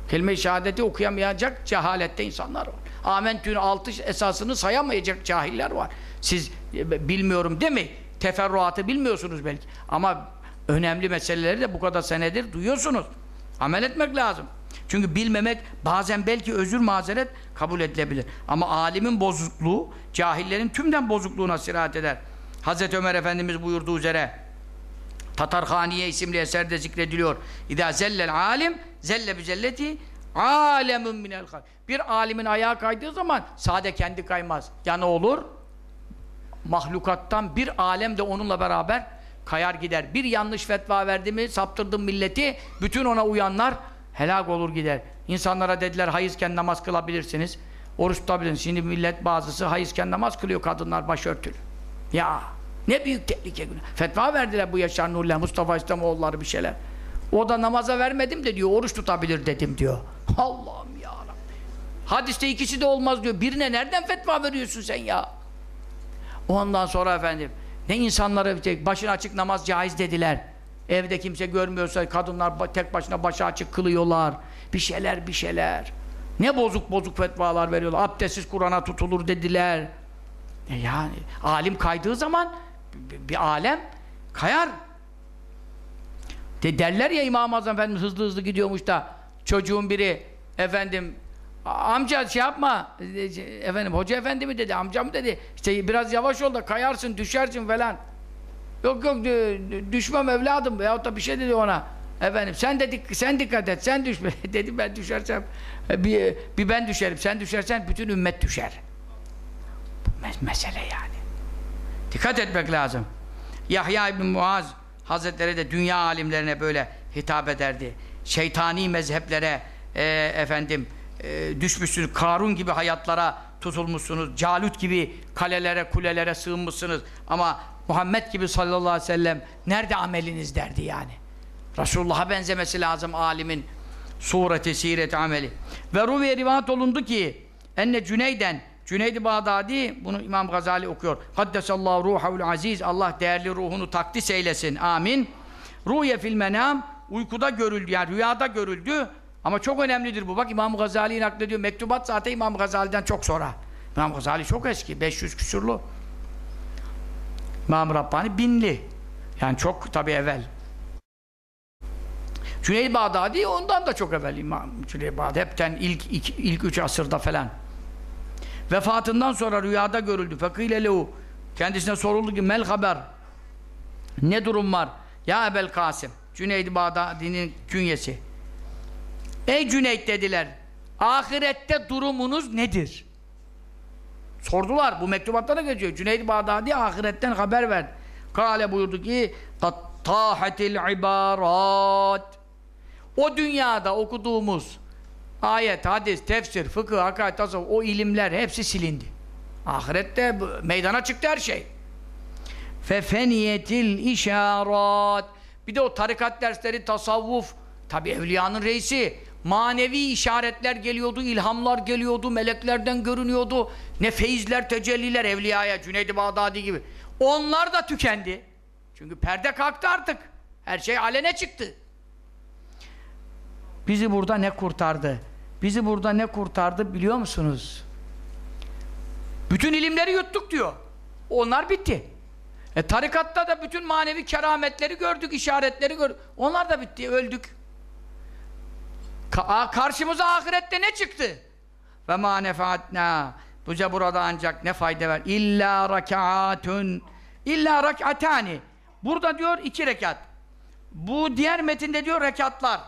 kelime-i şehadeti okuyamayacak cehalette insanlar var. Amentü'nün altı esasını sayamayacak cahiller var. Siz e, bilmiyorum değil mi? Teferruatı bilmiyorsunuz belki. Ama önemli meseleleri de bu kadar senedir duyuyorsunuz. Amel etmek lazım. Çünkü bilmemek bazen belki özür mazeret kabul edilebilir. Ama alimin bozukluğu, cahillerin tümden bozukluğuna sirayet eder. Hazreti Ömer Efendimiz buyurduğu üzere Tatarhaniye isimli eserde zikrediliyor. İzâ zellel alim zelle bi zelleti alemun minel halk. Bir alimin ayağa kaydığı zaman sade kendi kaymaz. Ya ne olur? Mahlukattan bir alem de onunla beraber kayar gider. Bir yanlış fetva verdi mi, saptırdı milleti, bütün ona uyanlar helak olur gider. İnsanlara dediler hayızken namaz kılabilirsiniz. Oruç tutabilirsiniz. Şimdi millet bazısı hayızken namaz kılıyor kadınlar başörtülü. Ya ne büyük tehlike günü. Fetva verdiler bu Yaşar Nurullah, Mustafa İslamoğulları bir şeyler. O da namaza vermedim de diyor, oruç tutabilir dedim diyor. Allah'ım ya Rabbi. Hadiste ikisi de olmaz diyor. Birine nereden fetva veriyorsun sen ya? Ondan sonra efendim, Ne insanlara başına açık namaz caiz dediler. Evde kimse görmüyorsa kadınlar tek başına başı açık kılıyorlar. Bir şeyler bir şeyler. Ne bozuk bozuk fetvalar veriyorlar. Abdestsiz Kur'an'a tutulur dediler. E yani alim kaydığı zaman bir alem kayar. De derler ya İmam-ı Azam Efendimiz hızlı hızlı gidiyormuş da çocuğun biri efendim "A- amca şey yapma. E, şey, efendim hoca efendi mi? dedi. Amcam dedi. İşte biraz yavaş ol da kayarsın düşersin falan. Yok yok dü- dü- düşmem evladım. Veyahut da bir şey dedi ona. Efendim sen de dik- sen dikkat et sen düşme dedi ben düşersem e, bir, bir ben düşerim. Sen düşersen bütün ümmet düşer. Me- mesele yani. Dikkat etmek lazım. Yahya İbn Muaz Hazretleri de dünya alimlerine böyle hitap ederdi. Şeytani mezheplere e, efendim e, düşmüşsünüz. Karun gibi hayatlara tutulmuşsunuz. Calut gibi kalelere, kulelere sığınmışsınız. Ama Muhammed gibi sallallahu aleyhi ve sellem nerede ameliniz derdi yani. Resulullah'a benzemesi lazım alimin sureti, sireti, ameli. Ve ruviye rivayet olundu ki enne Cüneyden Cüneyd-i Bağdadi bunu İmam Gazali okuyor. Kaddesallahu ruhul aziz. Allah değerli ruhunu takdis eylesin. Amin. Ruye fil menam uykuda görüldü yani rüyada görüldü. Ama çok önemlidir bu. Bak İmam Gazali'yi naklediyor. Mektubat zaten İmam Gazali'den çok sonra. İmam Gazali çok eski. 500 küsurlu. İmam Rabbani binli. Yani çok tabi evvel. Cüneyd Bağdadi ondan da çok evvel İmam Cüneyd Bağdadi. Hepten ilk, ilk, ilk üç asırda falan. Vefatından sonra rüyada görüldü. Fakile lehu. Kendisine soruldu ki mel haber. Ne durum var? Ya Ebel Kasım. Cüneyd Bağdadi'nin künyesi. Ey Cüneyt dediler. Ahirette durumunuz nedir? Sordular. Bu mektubatta da geçiyor. Cüneyd Bağdadi ahiretten haber verdi. Kale buyurdu ki Kattahatil ibarat O dünyada okuduğumuz ayet, hadis, tefsir, fıkıh, hakaret, tasavvuf o ilimler hepsi silindi. Ahirette meydana çıktı her şey. Fefeniyetil işaret Bir de o tarikat dersleri, tasavvuf tabi evliyanın reisi manevi işaretler geliyordu, ilhamlar geliyordu, meleklerden görünüyordu. Ne feyizler, tecelliler evliyaya, Cüneyd-i Bağdadi gibi. Onlar da tükendi. Çünkü perde kalktı artık. Her şey alene çıktı. Bizi burada ne kurtardı? Bizi burada ne kurtardı biliyor musunuz? Bütün ilimleri yuttuk diyor. Onlar bitti. E tarikatta da bütün manevi kerametleri gördük, işaretleri gördük. Onlar da bitti, öldük. Ka karşımıza ahirette ne çıktı? Ve ma nefaatna. Bize burada ancak ne fayda ver? İlla rakaatun. İlla rakatani. Burada diyor iki rekat. Bu diğer metinde diyor rekatlar.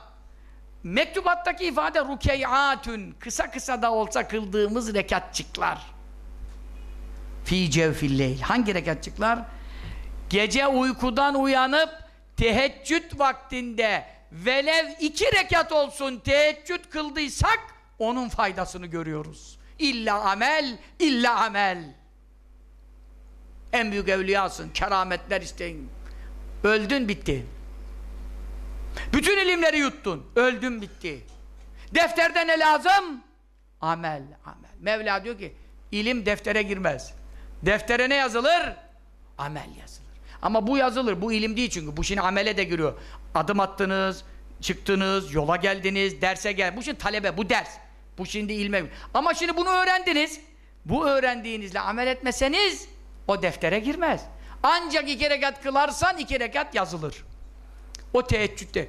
Mektubattaki ifade rukeyatun. Kısa kısa da olsa kıldığımız rekatçıklar. Fi cevfilleyl. Hangi rekatçıklar? Gece uykudan uyanıp teheccüd vaktinde velev iki rekat olsun teheccüd kıldıysak onun faydasını görüyoruz. İlla amel, illa amel. En büyük evliyasın, kerametler isteyin. Öldün bitti. Bütün ilimleri yuttun. Öldün bitti. Defterde ne lazım? Amel, amel. Mevla diyor ki ilim deftere girmez. Deftere ne yazılır? Amel yazılır. Ama bu yazılır. Bu ilim değil çünkü. Bu şimdi amele de giriyor. Adım attınız, çıktınız, yola geldiniz, derse gel. Bu şimdi talebe, bu ders. Bu şimdi ilme. Ama şimdi bunu öğrendiniz. Bu öğrendiğinizle amel etmeseniz o deftere girmez. Ancak iki rekat kılarsan iki rekat yazılır. O teheccüde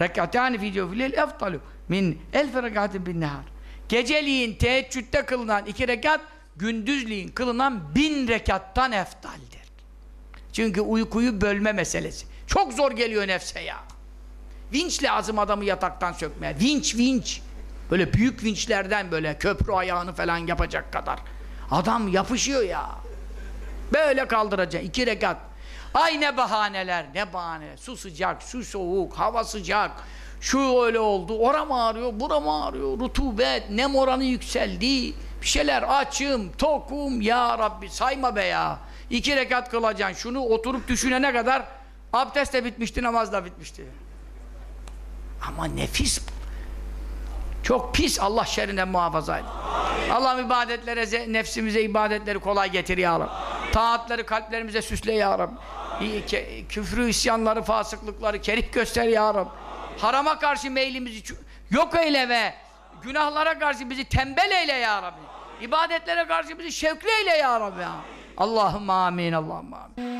rekatani fi cevfilil eftalu min elf rekatin bin nehar. Geceliğin teheccüde kılınan iki rekat gündüzliğin kılınan bin rekattan eftaldir. Çünkü uykuyu bölme meselesi. Çok zor geliyor nefse ya. Vinç lazım adamı yataktan sökmeye. Vinç, vinç. Böyle büyük vinçlerden böyle köprü ayağını falan yapacak kadar. Adam yapışıyor ya. Böyle kaldıracak. iki rekat. Ay ne bahaneler, ne bahane. Su sıcak, su soğuk, hava sıcak. Şu öyle oldu, oram ağrıyor, buram ağrıyor. Rutubet, nem oranı yükseldi. Bir şeyler açım, tokum. Ya Rabbi sayma be ya. İki rekat kılacaksın. Şunu oturup düşünene kadar abdest de bitmişti, namaz da bitmişti. Ama nefis. Çok pis Allah şerrinden muhafaza et. Allah ibadetlere, nefsimize ibadetleri kolay getir ya Rabbi. Taatları kalplerimize süsle ya Rabbi küfrü, isyanları, fasıklıkları kerih göster ya Rab. Harama karşı meylimizi yok eyle ve günahlara karşı bizi tembel eyle ya Rabbi. İbadetlere karşı bizi şevkli eyle ya Rabbi. Allah'ım amin, Allah'ım amin.